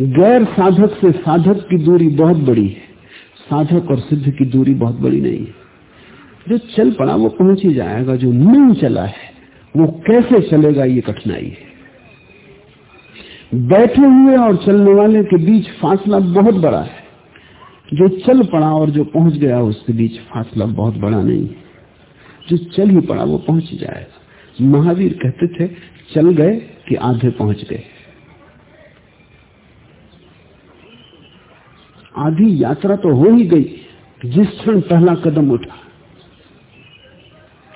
गैर साधक से साधक की दूरी बहुत बड़ी है। साधक और सिद्ध की दूरी बहुत बड़ी नहीं है। जो चल पड़ा, वो पहुँच ही जाएगा जो नहीं चला है? वो कैसे चलेगा ये कठिनाई है? बैठे हुए और चलने वाले के बीच फासला बहुत बड़ा है। जो चल पड़ा और जो पहुँच गया, उसके बीच फासला बहुत बड़ा नहीं है। जो चल ही पड़ा, वो पहुँच ही जाएगा। महावीर कहते थे, चल गए कि आधे पहुँच गए। आधी यात्रा तो हो ही गई, जिस क्षण पहला कदम उठा।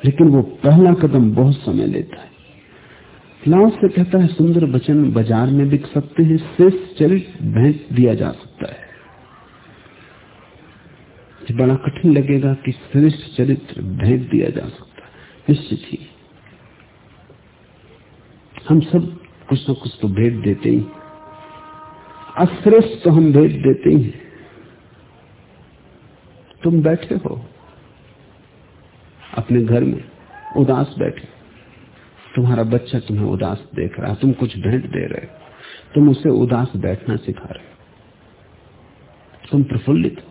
लेकिन वो पहला कदम बहुत समय लेता है। लाओ से कहता है, सुंदर वचन बाज़ार में बिक सकते हैं, शेष चरित भेंट दिया जा सकता है। बड़ा कठिन लगेगा कि श्रेष्ठ चरित्र भेंट दिया जा सकता है। निश्चित ही। हम सब कुछ न कुछ तो भेंट देते ही अश्रेष्ठ तो हम भेंट देते ही। तुम बैठे हो। अपने घर में उदास बैठे। तुम्हारा बच्चा तुम्हें उदास देख रहा है, तुम कुछ भेंट दे रहे हो। तुम उसे उदास बैठना सिखा रहे हो। तुम प्रफुल्लित हो,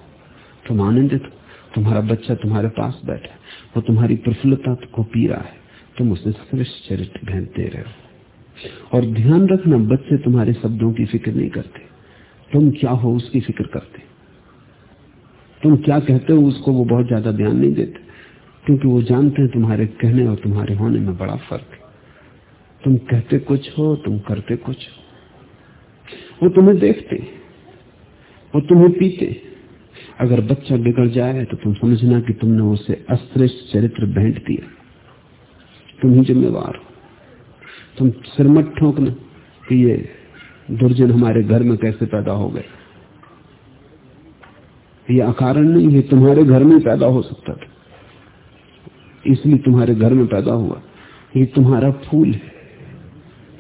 तुम आनंदित हो। तुम्हारा बच्चा तुम्हारे पास बैठा है, वो तुम्हारी प्रफुल्लता को पी रहा है। तुम उसे श्रेष्ठ चरित्र भेंट दे रहे हो। और ध्यान रखना, बच्चे तुम्हारे शब्दों की फ़िक्र नहीं करते। तुम क्या हो उसकी फ़िक्र करते? तुम क्या कहते हो उसको वो बहुत ज़्यादा ध्यान नहीं देते। क्योंकि वो जानते हैं तुम्हारे कहने और तुम्हारे होने में बड़ा फ़र्क है। तुम कहते कुछ हो, तुम करते कुछ हो। वो तुम्हें देखते वो तुम्हें पीते अगर बच्चा बिगड़ जाए तो तुम समझना कि तुमने उसे अश्रेष्ठ चरित्र भेंट दिया। तुम ही जिम्मेवार हो। तुम सिर मत ठोकना कि ये दुर्जन हमारे घर में कैसे पैदा हो गए। ये अकारण नहीं है, तुम्हारे घर में पैदा हो सकता था। इसलिए तुम्हारे घर में पैदा हुआ। ये तुम्हारा फूल है।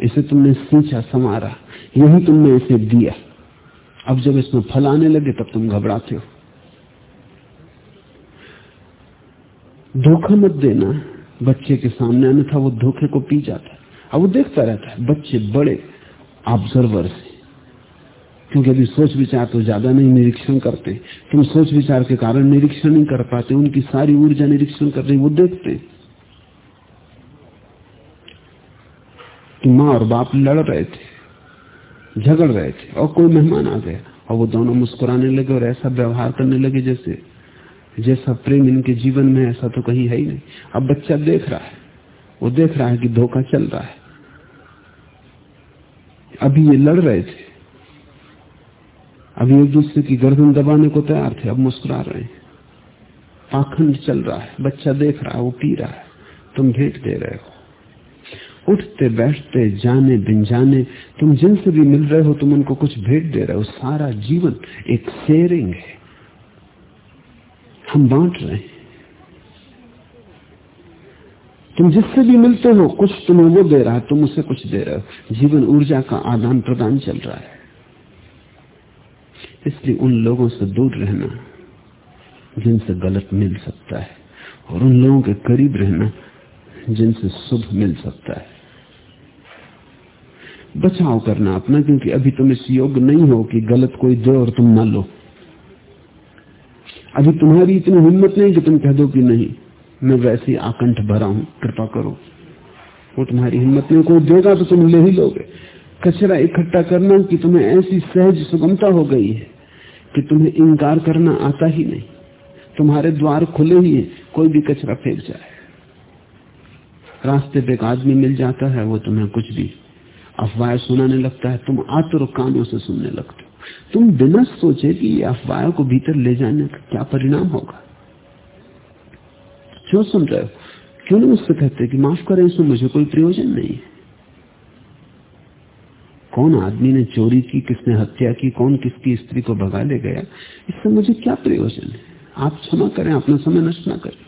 इसे तुमने सींचा समारा यही तुमने इसे दिया। अब जब इसमें फल आने लगे, तब तुम घबराते हो। धोखा मत देना। बच्चे के सामने आने था वो धोखे को पी जाता है। अब वो देखता रहता है, बच्चे बड़े ऑब्जर्वर क्योंकि अभी सोच विचार तो ज़्यादा नहीं निरीक्षण करते। तुम सोच विचार के कारण निरीक्षण नहीं कर पाते, उनकी सारी ऊर्जा निरीक्षण कर रही, वो देखते। माँ और बाप लड़ रहे थे, झगड़ रहे थे, और कोई मेहमान आ गया, और वो दोनों मुस्कुराने लगे और ऐसा व्यवहार करने लगे जैसे, जैसा प्रेम इनके जीवन में, ऐसा तो कहीं है ही नहीं। अब बच्चा देख रहा है, वो देख रहा है कि धोखा चल रहा है। अभी ये लड़ रहे थे अभी एक दूसरे की गर्दन दबाने को तैयार थे, अब मुस्कुरा रहे हैं। पाखंड चल रहा है, बच्चा देख रहा है, वो पी रहा है। तुम भेंट दे रहे हो। उठते, बैठते, जाने, बिन जाने, तुम जिनसे भी मिल रहे हो, तुम उनको कुछ भेंट दे रहे हो। सारा जीवन एक शेयरिंग है। हम बांट रहे हैं। तुम जिससे भी मिलते हो, कुछ तुम्हें वो दे रहा है, तुम उसे कुछ दे रहे हो। जीवन ऊर्जा का आदान प्रदान चल रहा है। इसलिए उन लोगों से दूर रहना जिनसे गलत मिल सकता है और उन लोगों के करीब रहना जिनसे शुभ मिल सकता है। बचाव करना अपना, क्योंकि अभी तुम इस योग नहीं हो कि गलत कोई दे और तुम ना लो। अभी तुम्हारी इतनी हिम्मत नहीं कि तुम कह दो कि नहीं, मैं वैसे आकंठ भरा हूँ, कृपा करो। वो तुम्हारी हिम्मत नहीं, कोई देगा तो तुम ले ही लोगे। कचरा इकट्ठा करना कि तुम्हें ऐसी सहज सुगमता हो गई है कि तुम्हें इंकार करना आता ही नहीं। तुम्हारे द्वार खुले ही हैं, कोई भी कचरा फेंक जाए। रास्ते पे एक आदमी मिल जाता है, वो तुम्हें कुछ भी अफवाह सुनाने लगता है। तुम आतुर कानों से सुनने लगते हो। तुम बिना सोचे कि ये अफवाह को भीतर ले जाने का क्या परिणाम होगा? क्यों सुन रहे हो? क्यों नहीं उससे कहते कि माफ़ करें, इसमें मुझे कोई प्रयोजन नहीं है? कौन आदमी ने चोरी की, किसने हत्या की, कौन किसकी स्त्री को भगा ले गया? इससे मुझे क्या प्रयोजन है? आप क्षमा करें, अपना समय नष्ट ना करें।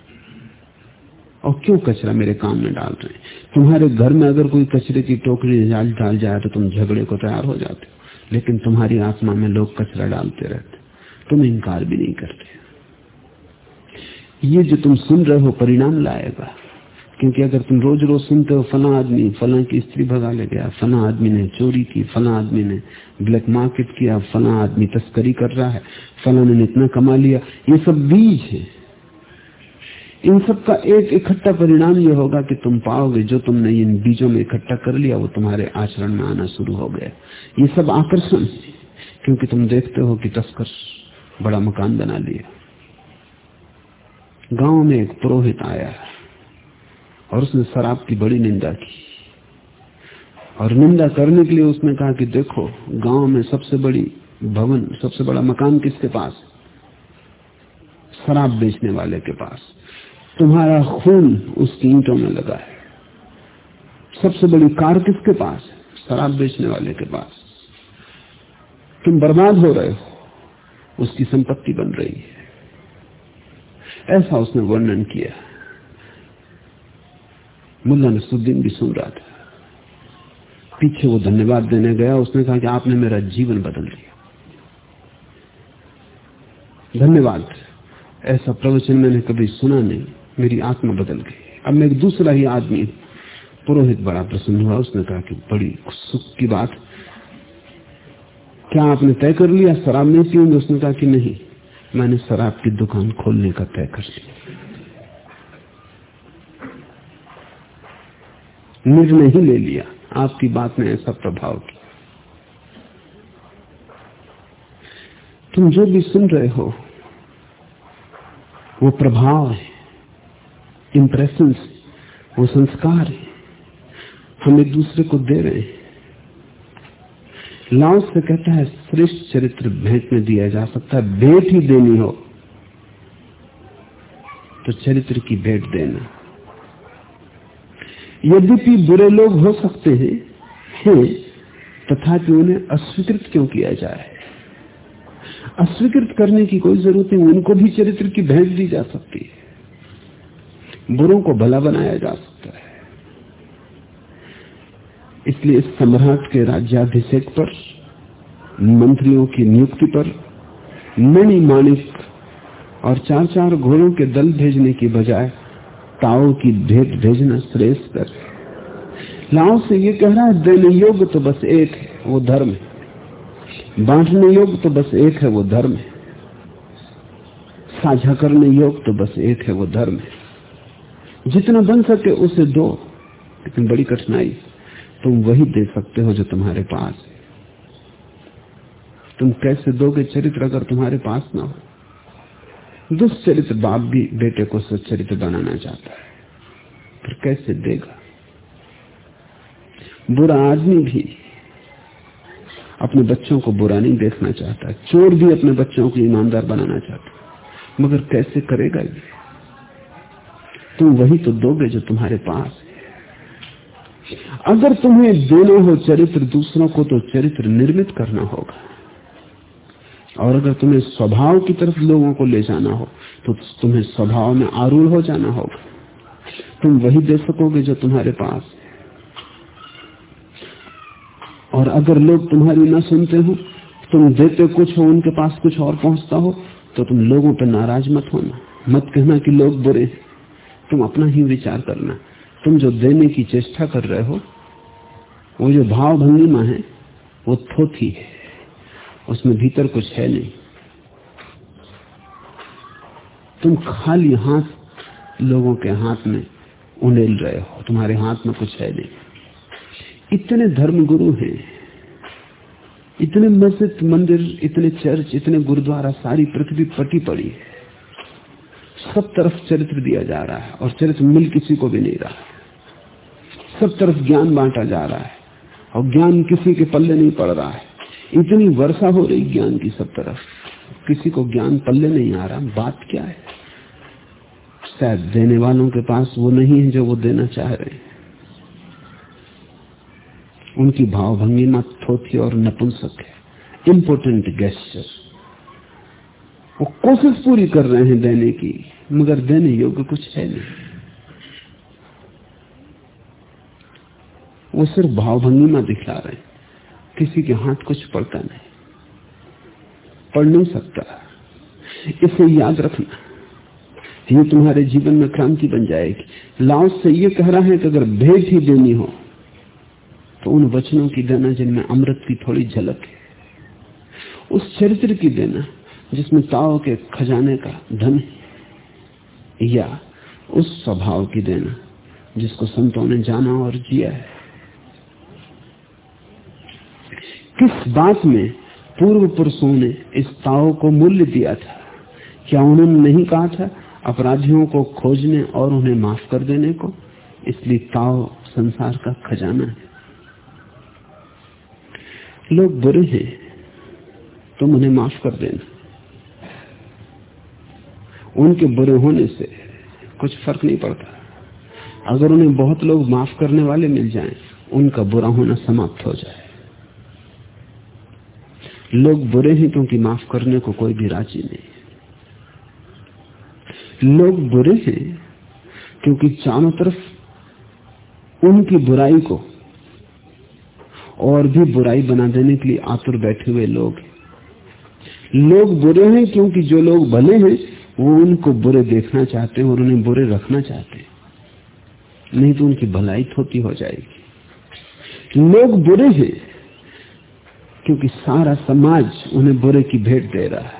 और क्यों कचरा मेरे काम में डाल रहे हैं? तुम्हारे घर में अगर कोई कचरे की टोकरी डाल डाल जाए तो तुम झगड़े को तैयार हो जाते हो। लेकिन तुम्हारी आत्मा में लोग कचरा डालते रहते तुम इनकार भी नहीं करते। ये जो तुम सुन रहे हो, परिणाम लाएगा। क्योंकि अगर तुम रोज रोज सुनते हो, फला आदमी, फला की स्त्री भगा ले गया, फला आदमी ने चोरी की, फला आदमी ने ब्लैक मार्केट किया, फला आदमी तस्करी कर रहा है, फला ने इतना कमा लिया, ये सब बीज है। इन सब का एक इकट्ठा परिणाम ये होगा कि तुम पाओगे, जो तुमने इन बीजों में इकट्ठा कर लिया, वो तुम्हारे आचरण में आना शुरू हो गया। ये सब आकर्षण है, क्योंकि तुम देखते हो कि तस्कर बड़ा मकान बना लिया। गाँव में एक पुरोहित आया। और उसने शराब की बड़ी निंदा की। और निंदा करने के लिए उसने कहा कि देखो, गाँव में सबसे बड़ी भवन, सबसे बड़ा मकान किसके पास शराब बेचने वाले के पास। तुम्हारा खून उसकी ईंटों में लगा है। सबसे बड़ी कार किसके पास है? शराब बेचने वाले के पास। तुम बर्बाद हो रहे हो। उसकी संपत्ति बन रही है। ऐसा उसने वर्णन किया। मुल्ला नसुद्दीन भी सुन रहा था। पीछे वो धन्यवाद देने गया, उसने कहा कि आपने मेरा जीवन बदल दिया। धन्यवाद। ऐसा प्रवचन मैंने कभी सुना नहीं, मेरी आत्मा बदल गई। अब मैं एक दूसरा ही आदमी, पुरोहित बड़ा प्रसन्न हुआ, उसने कहा कि बड़ी सुख की बात। क्या आपने तय कर लिया? शराब नहीं पीऊँगे उसने कहा कि नहीं, मैंने शराब की दुकान खोलने का तय कर लिया। निर्णय ही ले लिया। आपकी बात ने ऐसा प्रभाव किया। तुम जो भी सुन रहे हो, वो प्रभाव है इंप्रेशन वो संस्कार है। हम एक दूसरे को दे रहे हैं। लाओस से कहता है, श्रेष्ठ चरित्र भेंट में दिया जा सकता है, भेंट ही देनी हो तो चरित्र की भेंट देना। यद्यपि बुरे लोग हो सकते हैं हैं, तथापि उन्हें अस्वीकृत क्यों किया जाए? अस्वीकृत करने की कोई ज़रूरत नहीं, उनको भी चरित्र की भेंट दी जा सकती है। बुरों को भला बनाया जा सकता है। इसलिए सम्राट के राज्याभिषेक पर, मंत्रियों की नियुक्ति पर मणि माणिक और चार चार घोड़ों के दल भेजने की बजाय ताओ की भेंट भेजना श्रेष्ठ कर लाओ से ये कह रहा है, देने योग्य तो बस एक है, वो धर्म है। बांटने योग्य तो बस एक है, वो धर्म है। साझा करने योग्य तो बस एक है, वो धर्म है। जितना बन सके उसे दो। लेकिन बड़ी कठिनाई। तुम वही दे सकते हो जो तुम्हारे पास है। तुम कैसे दोगे चरित्र अगर तुम्हारे पास ना हो? दुष्चरित्र बाप भी बेटे को सच्चरित्र बनाना चाहता है। फिर कैसे देगा? बुरा आदमी भी अपने बच्चों को बुरा नहीं देखना चाहता, चोर भी अपने बच्चों को ईमानदार बनाना चाहता मगर कैसे करेगा ये? तुम वही तो दोगे जो तुम्हारे पास है। अगर तुम्हें देना हो चरित्र दूसरों को तो चरित्र निर्मित करना होगा। और अगर तुम्हें स्वभाव की तरफ़ लोगों को ले जाना हो तो तुम्हें स्वभाव में आरूढ़ हो जाना होगा। तुम वही दे सकोगे जो तुम्हारे पास और अगर लोग तुम्हारी ना सुनते हो, तुम देते कुछ हो, उनके पास कुछ और पहुँचता हो तो तुम लोगों पर नाराज़ मत होना। मत कहना कि लोग बुरे तुम अपना ही विचार करना। तुम जो देने की चेष्टा कर रहे हो, वो जो भाव भंगिमा है, वो थोथी है। उसमें भीतर कुछ है नहीं। तुम खाली हाथ लोगों के हाथ में उड़ेल रहे हो, तुम्हारे हाथ में कुछ है नहीं। इतने धर्म गुरु हैं, इतने मस्जिद, मंदिर, इतने चर्च, इतने गुरुद्वारा, सारी पृथ्वी पटी पड़ी है। सब तरफ़ चरित्र दिया जा रहा है और चरित्र मिल किसी को भी नहीं रहा सब तरफ़ ज्ञान बांटा जा रहा है और ज्ञान किसी के पल्ले नहीं पड़ रहा है। इतनी वर्षा हो रही ज्ञान की सब तरफ़। किसी को ज्ञान पल्ले नहीं आ रहा, बात क्या है? शायद देने वालों के पास वो नहीं है जो वो देना चाह रहे हैं। उनकी भावभंगी मत थोथी और नपुंसक है। इम्पोर्टेंट गेस्टर वो कोशिश पूरी कर रहे हैं देने की, मगर देने योग्य कुछ है नहीं। वो सिर्फ़ भावभंगी में दिखला रहे हैं। किसी के हाथ कुछ पड़ता नहीं। पढ़ नहीं सकता। इसे याद रखना। ये तुम्हारे जीवन में क्रांति बन जाएगी। लाओस से ये कह रहा है कि अगर भेंट ही देनी हो तो उन वचनों की देना जिनमें अमृत की थोड़ी झलक है। उस चरित्र की देना जिसमें ताओ के खजाने का धन है। या उस स्वभाव की देना जिसको संतों ने जाना और जिया है। किस बात में पूर्व पुरुषों ने इस ताओ को मूल्य दिया था? क्या उन्होंने नहीं कहा था अपराधियों को खोजने और उन्हें माफ़ कर देने को? इसलिए ताओ संसार का खजाना है। लोग बुरे हैं तुम उन्हें माफ़ कर देना। उनके बुरे होने से कुछ फ़र्क नहीं पड़ता। अगर उन्हें बहुत लोग माफ़ करने वाले मिल जाएँ, उनका बुरा होना समाप्त हो जाए। लोग बुरे हैं क्योंकि माफ़ करने को कोई भी राज़ी नहीं लोग बुरे हैं क्योंकि चारों तरफ़ उनकी बुराई को और भी बुराई बना देने के लिए आतुर बैठे हुए लोग लोग बुरे हैं क्योंकि जो लोग भले हैं, वो उनको बुरे देखना चाहते हैं और उन्हें बुरे रखना चाहते हैं। नहीं तो उनकी भलाई थोती हो जाएगी। लोग बुरे हैं क्योंकि सारा समाज उन्हें बुरे की भेंट दे रहा है।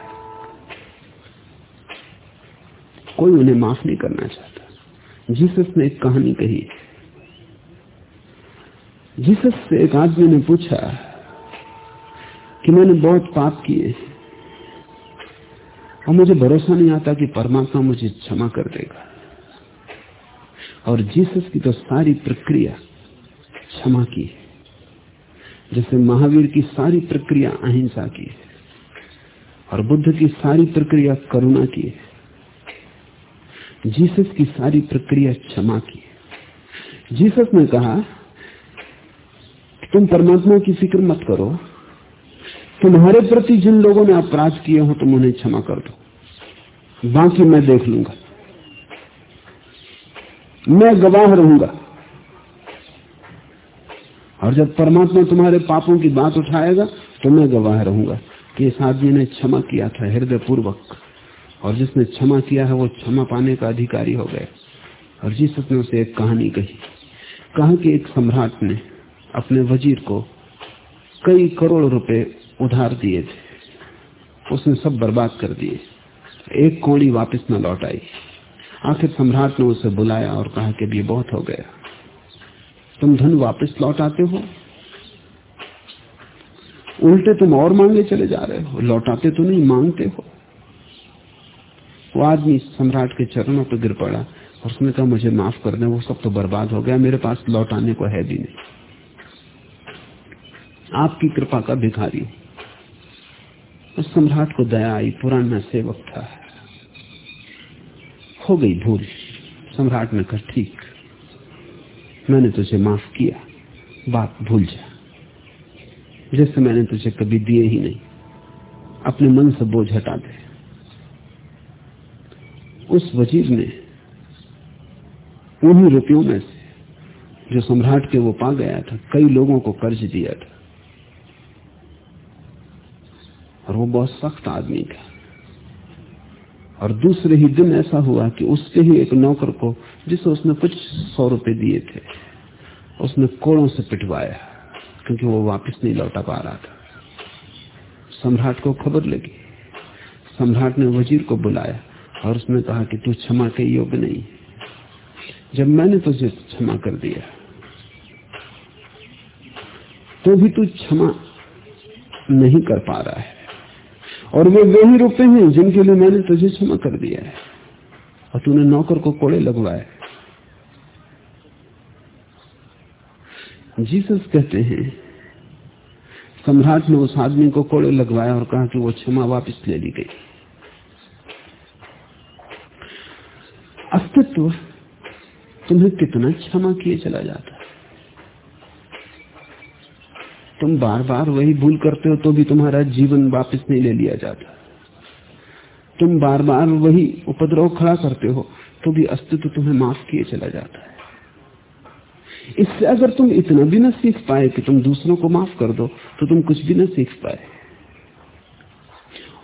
कोई उन्हें माफ़ नहीं करना चाहता। जीसस ने एक कहानी कही। जीसस से एक आदमी ने पूछा कि मैंने बहुत पाप किए और मुझे भरोसा नहीं आता कि परमात्मा मुझे क्षमा कर देगा। और जीसस की तो सारी प्रक्रिया क्षमा की है। जैसे महावीर की सारी प्रक्रिया अहिंसा की है और बुद्ध की सारी प्रक्रिया करुणा की है। जीसस की सारी प्रक्रिया क्षमा की है। जीसस ने कहा, तुम परमात्मा की फ़िक्र मत करो। तुम्हारे प्रति जिन लोगों ने अपराध किए हो, तुम उन्हें क्षमा कर दो। बाकी मैं देख लूँगा। मैं गवाह रहूँगा। और जब परमात्मा तुम्हारे पापों की बात उठाएगा तो मैं गवाह रहूँगा कि इस आदमी ने क्षमा किया था हृदय पूर्वक और जिसने क्षमा किया है, वो क्षमा पाने का अधिकारी हो गया और जिस ने उसे एक कहानी कही। कहा कि एक सम्राट ने अपने वज़ीर को कई करोड़ रुपए उधार दिए थे। उसने सब बर्बाद कर दिए। एक कौड़ी वापस न लौट आई। आखिर सम्राट ने उसे बुलाया और कहा कि ये बहुत हो गया। तुम धन वापस लौटाते हो। उल्टे तुम और मांगे चले जा रहे हो। लौटाते तो नहीं, मांगते हो। वो आदमी सम्राट के चरणों पर गिर पड़ा और उसने कहा, मुझे माफ़ कर दे, वो सब तो बर्बाद हो गया, मेरे पास लौटाने को है भी नहीं। आपकी कृपा का भिखारी उस सम्राट को दया आई, पुराना सेवक था। हो गई भूल। सम्राट ने कहा, ठीक मैंने तुझे माफ़ किया। बात भूल जा। जैसे मैंने तुझे कभी दिए ही नहीं, अपने मन से बोझ हटा दे। उस वज़ीर ने उन्हीं रुपयों में से जो सम्राट के वो पा गया था, कई लोगों को कर्ज दिया था। और वो बहुत सख्त आदमी था। और दूसरे ही दिन ऐसा हुआ कि उसके ही एक नौकर को, जिसे उसने कुछ सौ रुपए दिए थे, उसने कोड़ों से पिटवाया, क्योंकि वो वापस नहीं लौटा पा रहा था। सम्राट को खबर लगी। सम्राट ने वज़ीर को बुलाया और उसने कहा कि तू क्षमा के योग्य नहीं जब मैंने तुझे क्षमा कर दिया तो भी तू क्षमा नहीं कर पा रहा है। और वे वही रुपए हैं जिनके लिए मैंने तुझे क्षमा कर दिया है। और तूने नौकर को कोड़े लगवाए। जीसस कहते हैं, सम्राट ने उस आदमी को कोड़े लगवाया और कहा कि वो क्षमा वापस ले ली गई। अस्तित्व तुम्हें कितना क्षमा किए चला जाता है। तुम बार बार वही भूल करते हो तो भी तुम्हारा जीवन वापस नहीं ले लिया जाता। तुम बार बार वही उपद्रव खड़ा करते हो तो भी अस्तित्व तुम्हें माफ़ किए चला जाता है। इससे अगर तुम इतना भी ना सीख पाए कि तुम दूसरों को माफ़ कर दो तो तुम कुछ भी ना सीख पाए।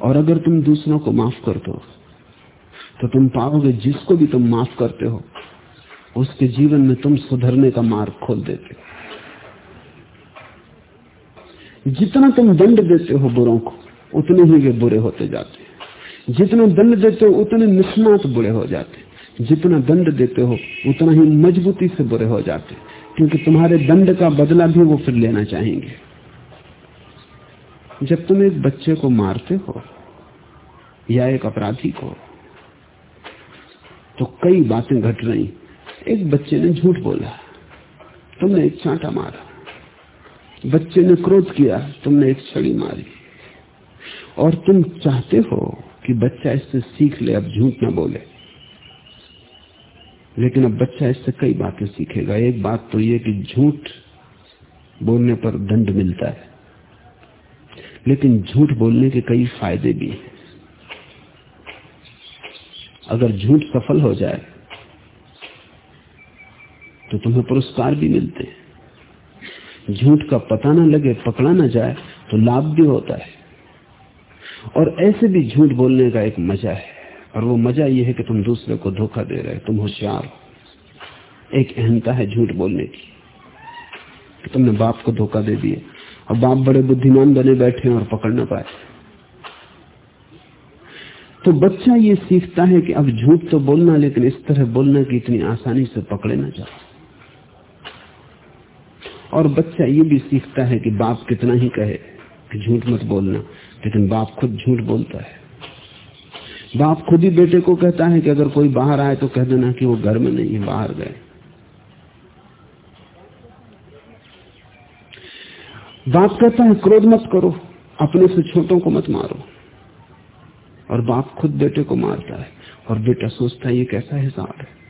और अगर तुम दूसरों को माफ़ कर दो तो तुम पाओगे जिसको भी तुम माफ़ करते हो, उसके जीवन में तुम सुधरने का मार्ग खोल देते हो। जितना तुम दंड देते हो बुरों को, उतने ही वे बुरे होते जाते हैं। जितना दंड देते हो, उतने निष्णात बुरे हो जाते जितना दंड देते हो, उतना ही मजबूती से बुरे हो जाते क्योंकि तुम्हारे दंड का बदला भी वो फिर लेना चाहेंगे। जब तुम एक बच्चे को मारते हो, या एक अपराधी को तो कई बातें घट रही। एक बच्चे ने झूठ बोला। तुमने एक चांटा मारा। बच्चे ने क्रोध किया, तुमने एक छड़ी मारी। और तुम चाहते हो कि बच्चा इससे सीख ले, अब झूठ ना बोले। लेकिन अब बच्चा इससे कई बातें सीखेगा। एक बात तो यह कि झूठ बोलने पर दंड मिलता है। लेकिन झूठ बोलने के कई फ़ायदे भी हैं। अगर झूठ सफल हो जाए तो तुम्हें पुरस्कार भी मिलते हैं। झूठ का पता ना लगे, पकड़ा ना जाए तो लाभ भी होता है। और ऐसे भी झूठ बोलने का एक मज़ा है। और वो मज़ा ये है कि तुम दूसरे को धोखा दे रहे तुम होशियार हो। एक अहंता है झूठ बोलने की, कि तुमने बाप को धोखा दे दिया। और बाप बड़े बुद्धिमान बने बैठे और पकड़ ना पाए। तो बच्चा ये सीखता है कि अब झूठ तो बोलना, लेकिन इस तरह बोलना कि इतनी आसानी से पकड़े ना जाओ और बच्चा ये भी सीखता है कि बाप कितना ही कहे कि झूठ मत बोलना, लेकिन बाप खुद झूठ बोलता है। बाप खुद ही बेटे को कहता है कि अगर कोई बाहर आए तो कह देना कि वो घर में नहीं है बाहर गए। बाप कहता है, क्रोध मत करो, अपने से छोटों को मत मारो। और बाप खुद बेटे को मारता है, और बेटा सोचता है, ये कैसा हिसाब है?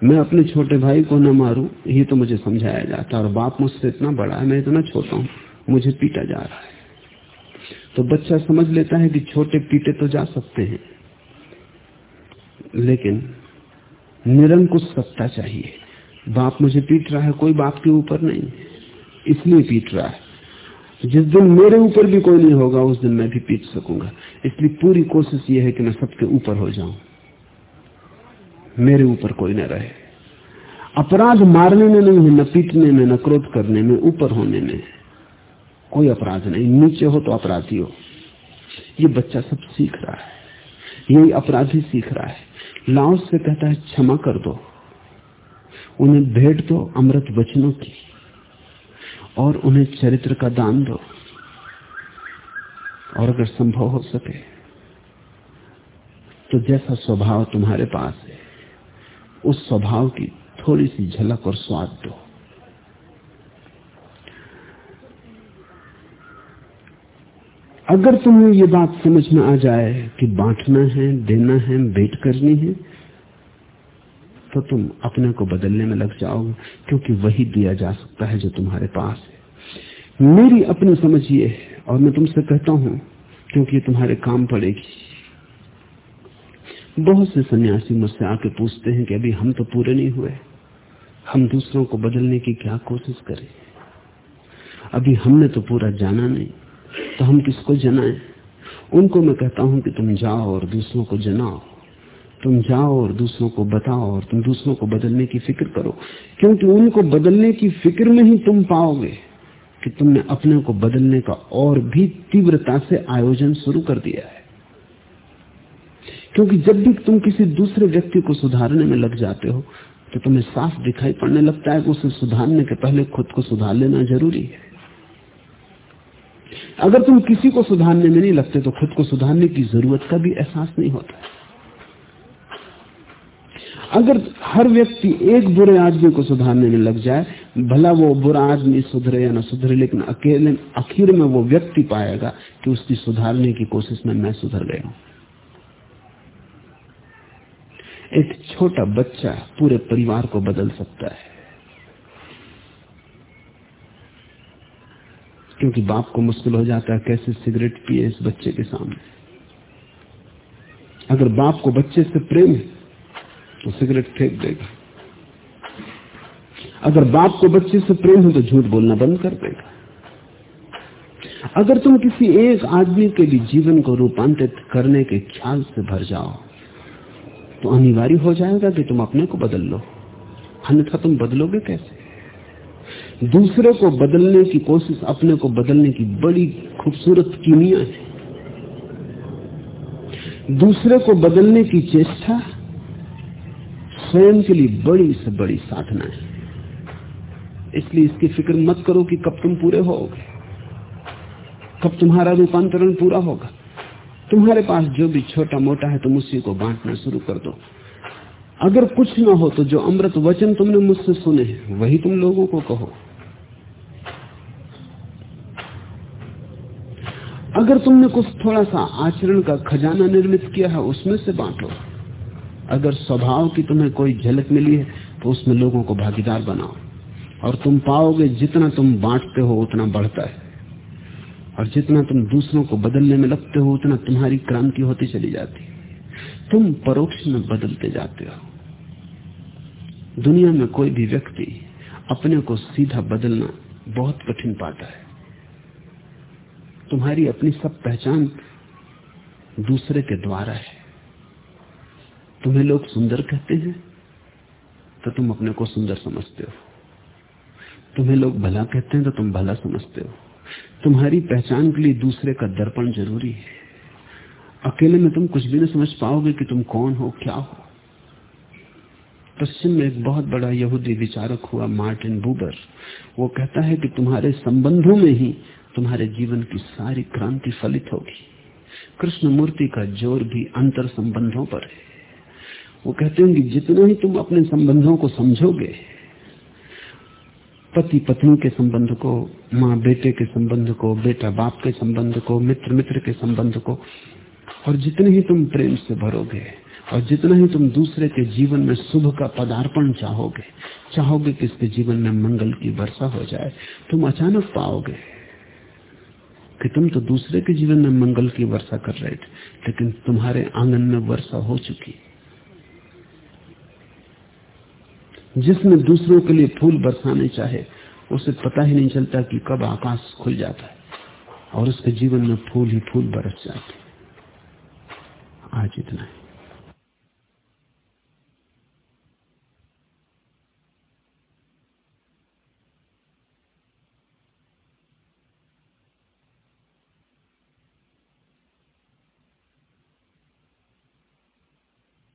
मैं अपने छोटे भाई को न मारू, ये तो मुझे समझाया जाता है, और बाप मुझसे इतना बड़ा है, मैं इतना छोटा हूँ, मुझे पीटा जा रहा है। तो बच्चा समझ लेता है कि छोटे पीटे तो जा सकते हैं, लेकिन निरंकुश सत्ता चाहिए। बाप मुझे पीट रहा है, कोई बाप के ऊपर नहीं, इसलिए पीट रहा है। जिस दिन मेरे ऊपर भी कोई नहीं होगा, उस दिन मैं भी पीट सकूँगा। इसलिए पूरी कोशिश ये है कि मैं सबके ऊपर हो जाऊँ। मेरे ऊपर कोई न रहे। अपराध मारने में नहीं है न पीटने में, न क्रोध करने में, ऊपर होने में। कोई अपराध नहीं। नीचे हो तो अपराधी हो। ये बच्चा सब सीख रहा है। यही अपराधी सीख रहा है। लाओस से कहता है, क्षमा कर दो। उन्हें भेंट दो, अमृत वचनों की। और उन्हें चरित्र का दान दो। और अगर संभव हो सके तो जैसा स्वभाव तुम्हारे पास उस स्वभाव की थोड़ी सी झलक और स्वाद दो। अगर तुम्हें ये बात समझ में आ जाए कि बांटना है, देना है भेंट करनी है तो तुम अपने को बदलने में लग जाओगे, क्योंकि वही दिया जा सकता है जो तुम्हारे पास है। मेरी अपनी समझ ये है, और मैं तुमसे कहता हूँ, क्योंकि तुम्हारे काम पड़ेगी। बहुत से सन्यासी मुझसे आके पूछते हैं कि अभी हम तो पूरे नहीं हुए। हम दूसरों को बदलने की क्या कोशिश करें? अभी हमने तो पूरा जाना नहीं तो हम किसको जनाए? उनको मैं कहता हूँ कि तुम जाओ और दूसरों को जनाओ। तुम जाओ और दूसरों को बताओ और तुम दूसरों को बदलने की फ़िक्र करो। क्योंकि उनको बदलने की फ़िक्र में ही तुम पाओगे कि तुमने अपने को बदलने का और भी तीव्रता से आयोजन शुरू कर दिया है। क्योंकि जब भी तुम किसी दूसरे व्यक्ति को सुधारने में लग जाते हो तो तुम्हें साफ़ दिखाई पड़ने लगता है कि उसे सुधारने के पहले खुद को सुधार लेना ज़रूरी है। अगर तुम किसी को सुधारने में नहीं लगते तो खुद को सुधारने की ज़रूरत का भी एहसास नहीं होता अगर हर व्यक्ति एक बुरे आदमी को सुधारने में लग जाए, भला वो बुरा आदमी सुधरे या ना सुधरे, लेकिन अकेले आखिर में वो व्यक्ति पाएगा कि उसकी सुधारने की कोशिश में मैं सुधर गया हूँ। एक छोटा बच्चा पूरे परिवार को बदल सकता है। क्योंकि बाप को मुश्किल हो जाता है कैसे सिगरेट पिए इस बच्चे के सामने। अगर बाप को बच्चे से प्रेम है तो सिगरेट फेंक देगा। अगर बाप को बच्चे से प्रेम है तो झूठ बोलना बंद कर देगा। अगर तुम किसी एक आदमी के भी जीवन को रूपांतरित करने के ख्याल से भर जाओ तो अनिवार्य हो जाएगा कि तुम अपने को बदल लो। अन्यथा तुम बदलोगे कैसे? दूसरे को बदलने की कोशिश, अपने को बदलने की बड़ी खूबसूरत कीमिया है। दूसरे को बदलने की चेष्टा स्वयं के लिए बड़ी से बड़ी साधना है। इसलिए इसकी फ़िक्र मत करो कि कब तुम पूरे होगे। कब तुम्हारा रूपांतरण पूरा होगा। तुम्हारे पास जो भी छोटा मोटा है, तुम उसी को बांटना शुरू कर दो। अगर कुछ ना हो तो जो अमृत वचन तुमने मुझसे सुने वही तुम लोगों को कहो। अगर तुमने कुछ थोड़ा सा आचरण का खजाना निर्मित किया है, उसमें से बांटो। अगर स्वभाव की तुम्हें कोई झलक मिली है तो उसमें लोगों को भागीदार बनाओ। और तुम पाओगे, जितना तुम बांटते हो, उतना बढ़ता है। और जितना तुम दूसरों को बदलने में लगते हो, उतना तुम्हारी क्रांति होती चली जाती तुम परोक्ष में बदलते जाते हो। दुनिया में कोई भी व्यक्ति अपने को सीधा बदलना बहुत कठिन पाता है। तुम्हारी अपनी सब पहचान दूसरे के द्वारा है। तुम्हें लोग सुंदर कहते हैं तो तुम अपने को सुंदर समझते हो। तुम्हें लोग भला कहते हैं तो तुम भला समझते हो। तुम्हारी पहचान के लिए दूसरे का दर्पण ज़रूरी है। अकेले में तुम कुछ भी नहीं समझ पाओगे कि तुम कौन हो, क्या हो। पश्चिम में एक बहुत बड़ा यहूदी विचारक हुआ, मार्टिन बूबर। वो कहता है कि तुम्हारे संबंधों में ही तुम्हारे जीवन की सारी क्रांति फलित होगी। कृष्ण मूर्ति का ज़ोर भी अंतर संबंधों पर है। वो कहते हैं कि जितना ही तुम अपने संबंधों को समझोगे पति पत्नी के संबंध को, माँ बेटे के संबंध को, बेटा बाप के संबंध को, मित्र मित्र के संबंध को, और जितने ही तुम प्रेम से भरोगे, और जितना ही तुम दूसरे के जीवन में शुभ का पदार्पण चाहोगे चाहोगे कि इसके जीवन में मंगल की वर्षा हो जाए, तुम अचानक पाओगे कि तुम तो दूसरे के जीवन में मंगल की वर्षा कर रहे थे, लेकिन तुम्हारे आँगन में वर्षा हो चुकी। जिसने दूसरों के लिए फूल बरसाने चाहे, उसे पता ही नहीं चलता कि कब आकाश खुल जाता है और उसके जीवन में फूल ही फूल बरस जाते आज इतना है।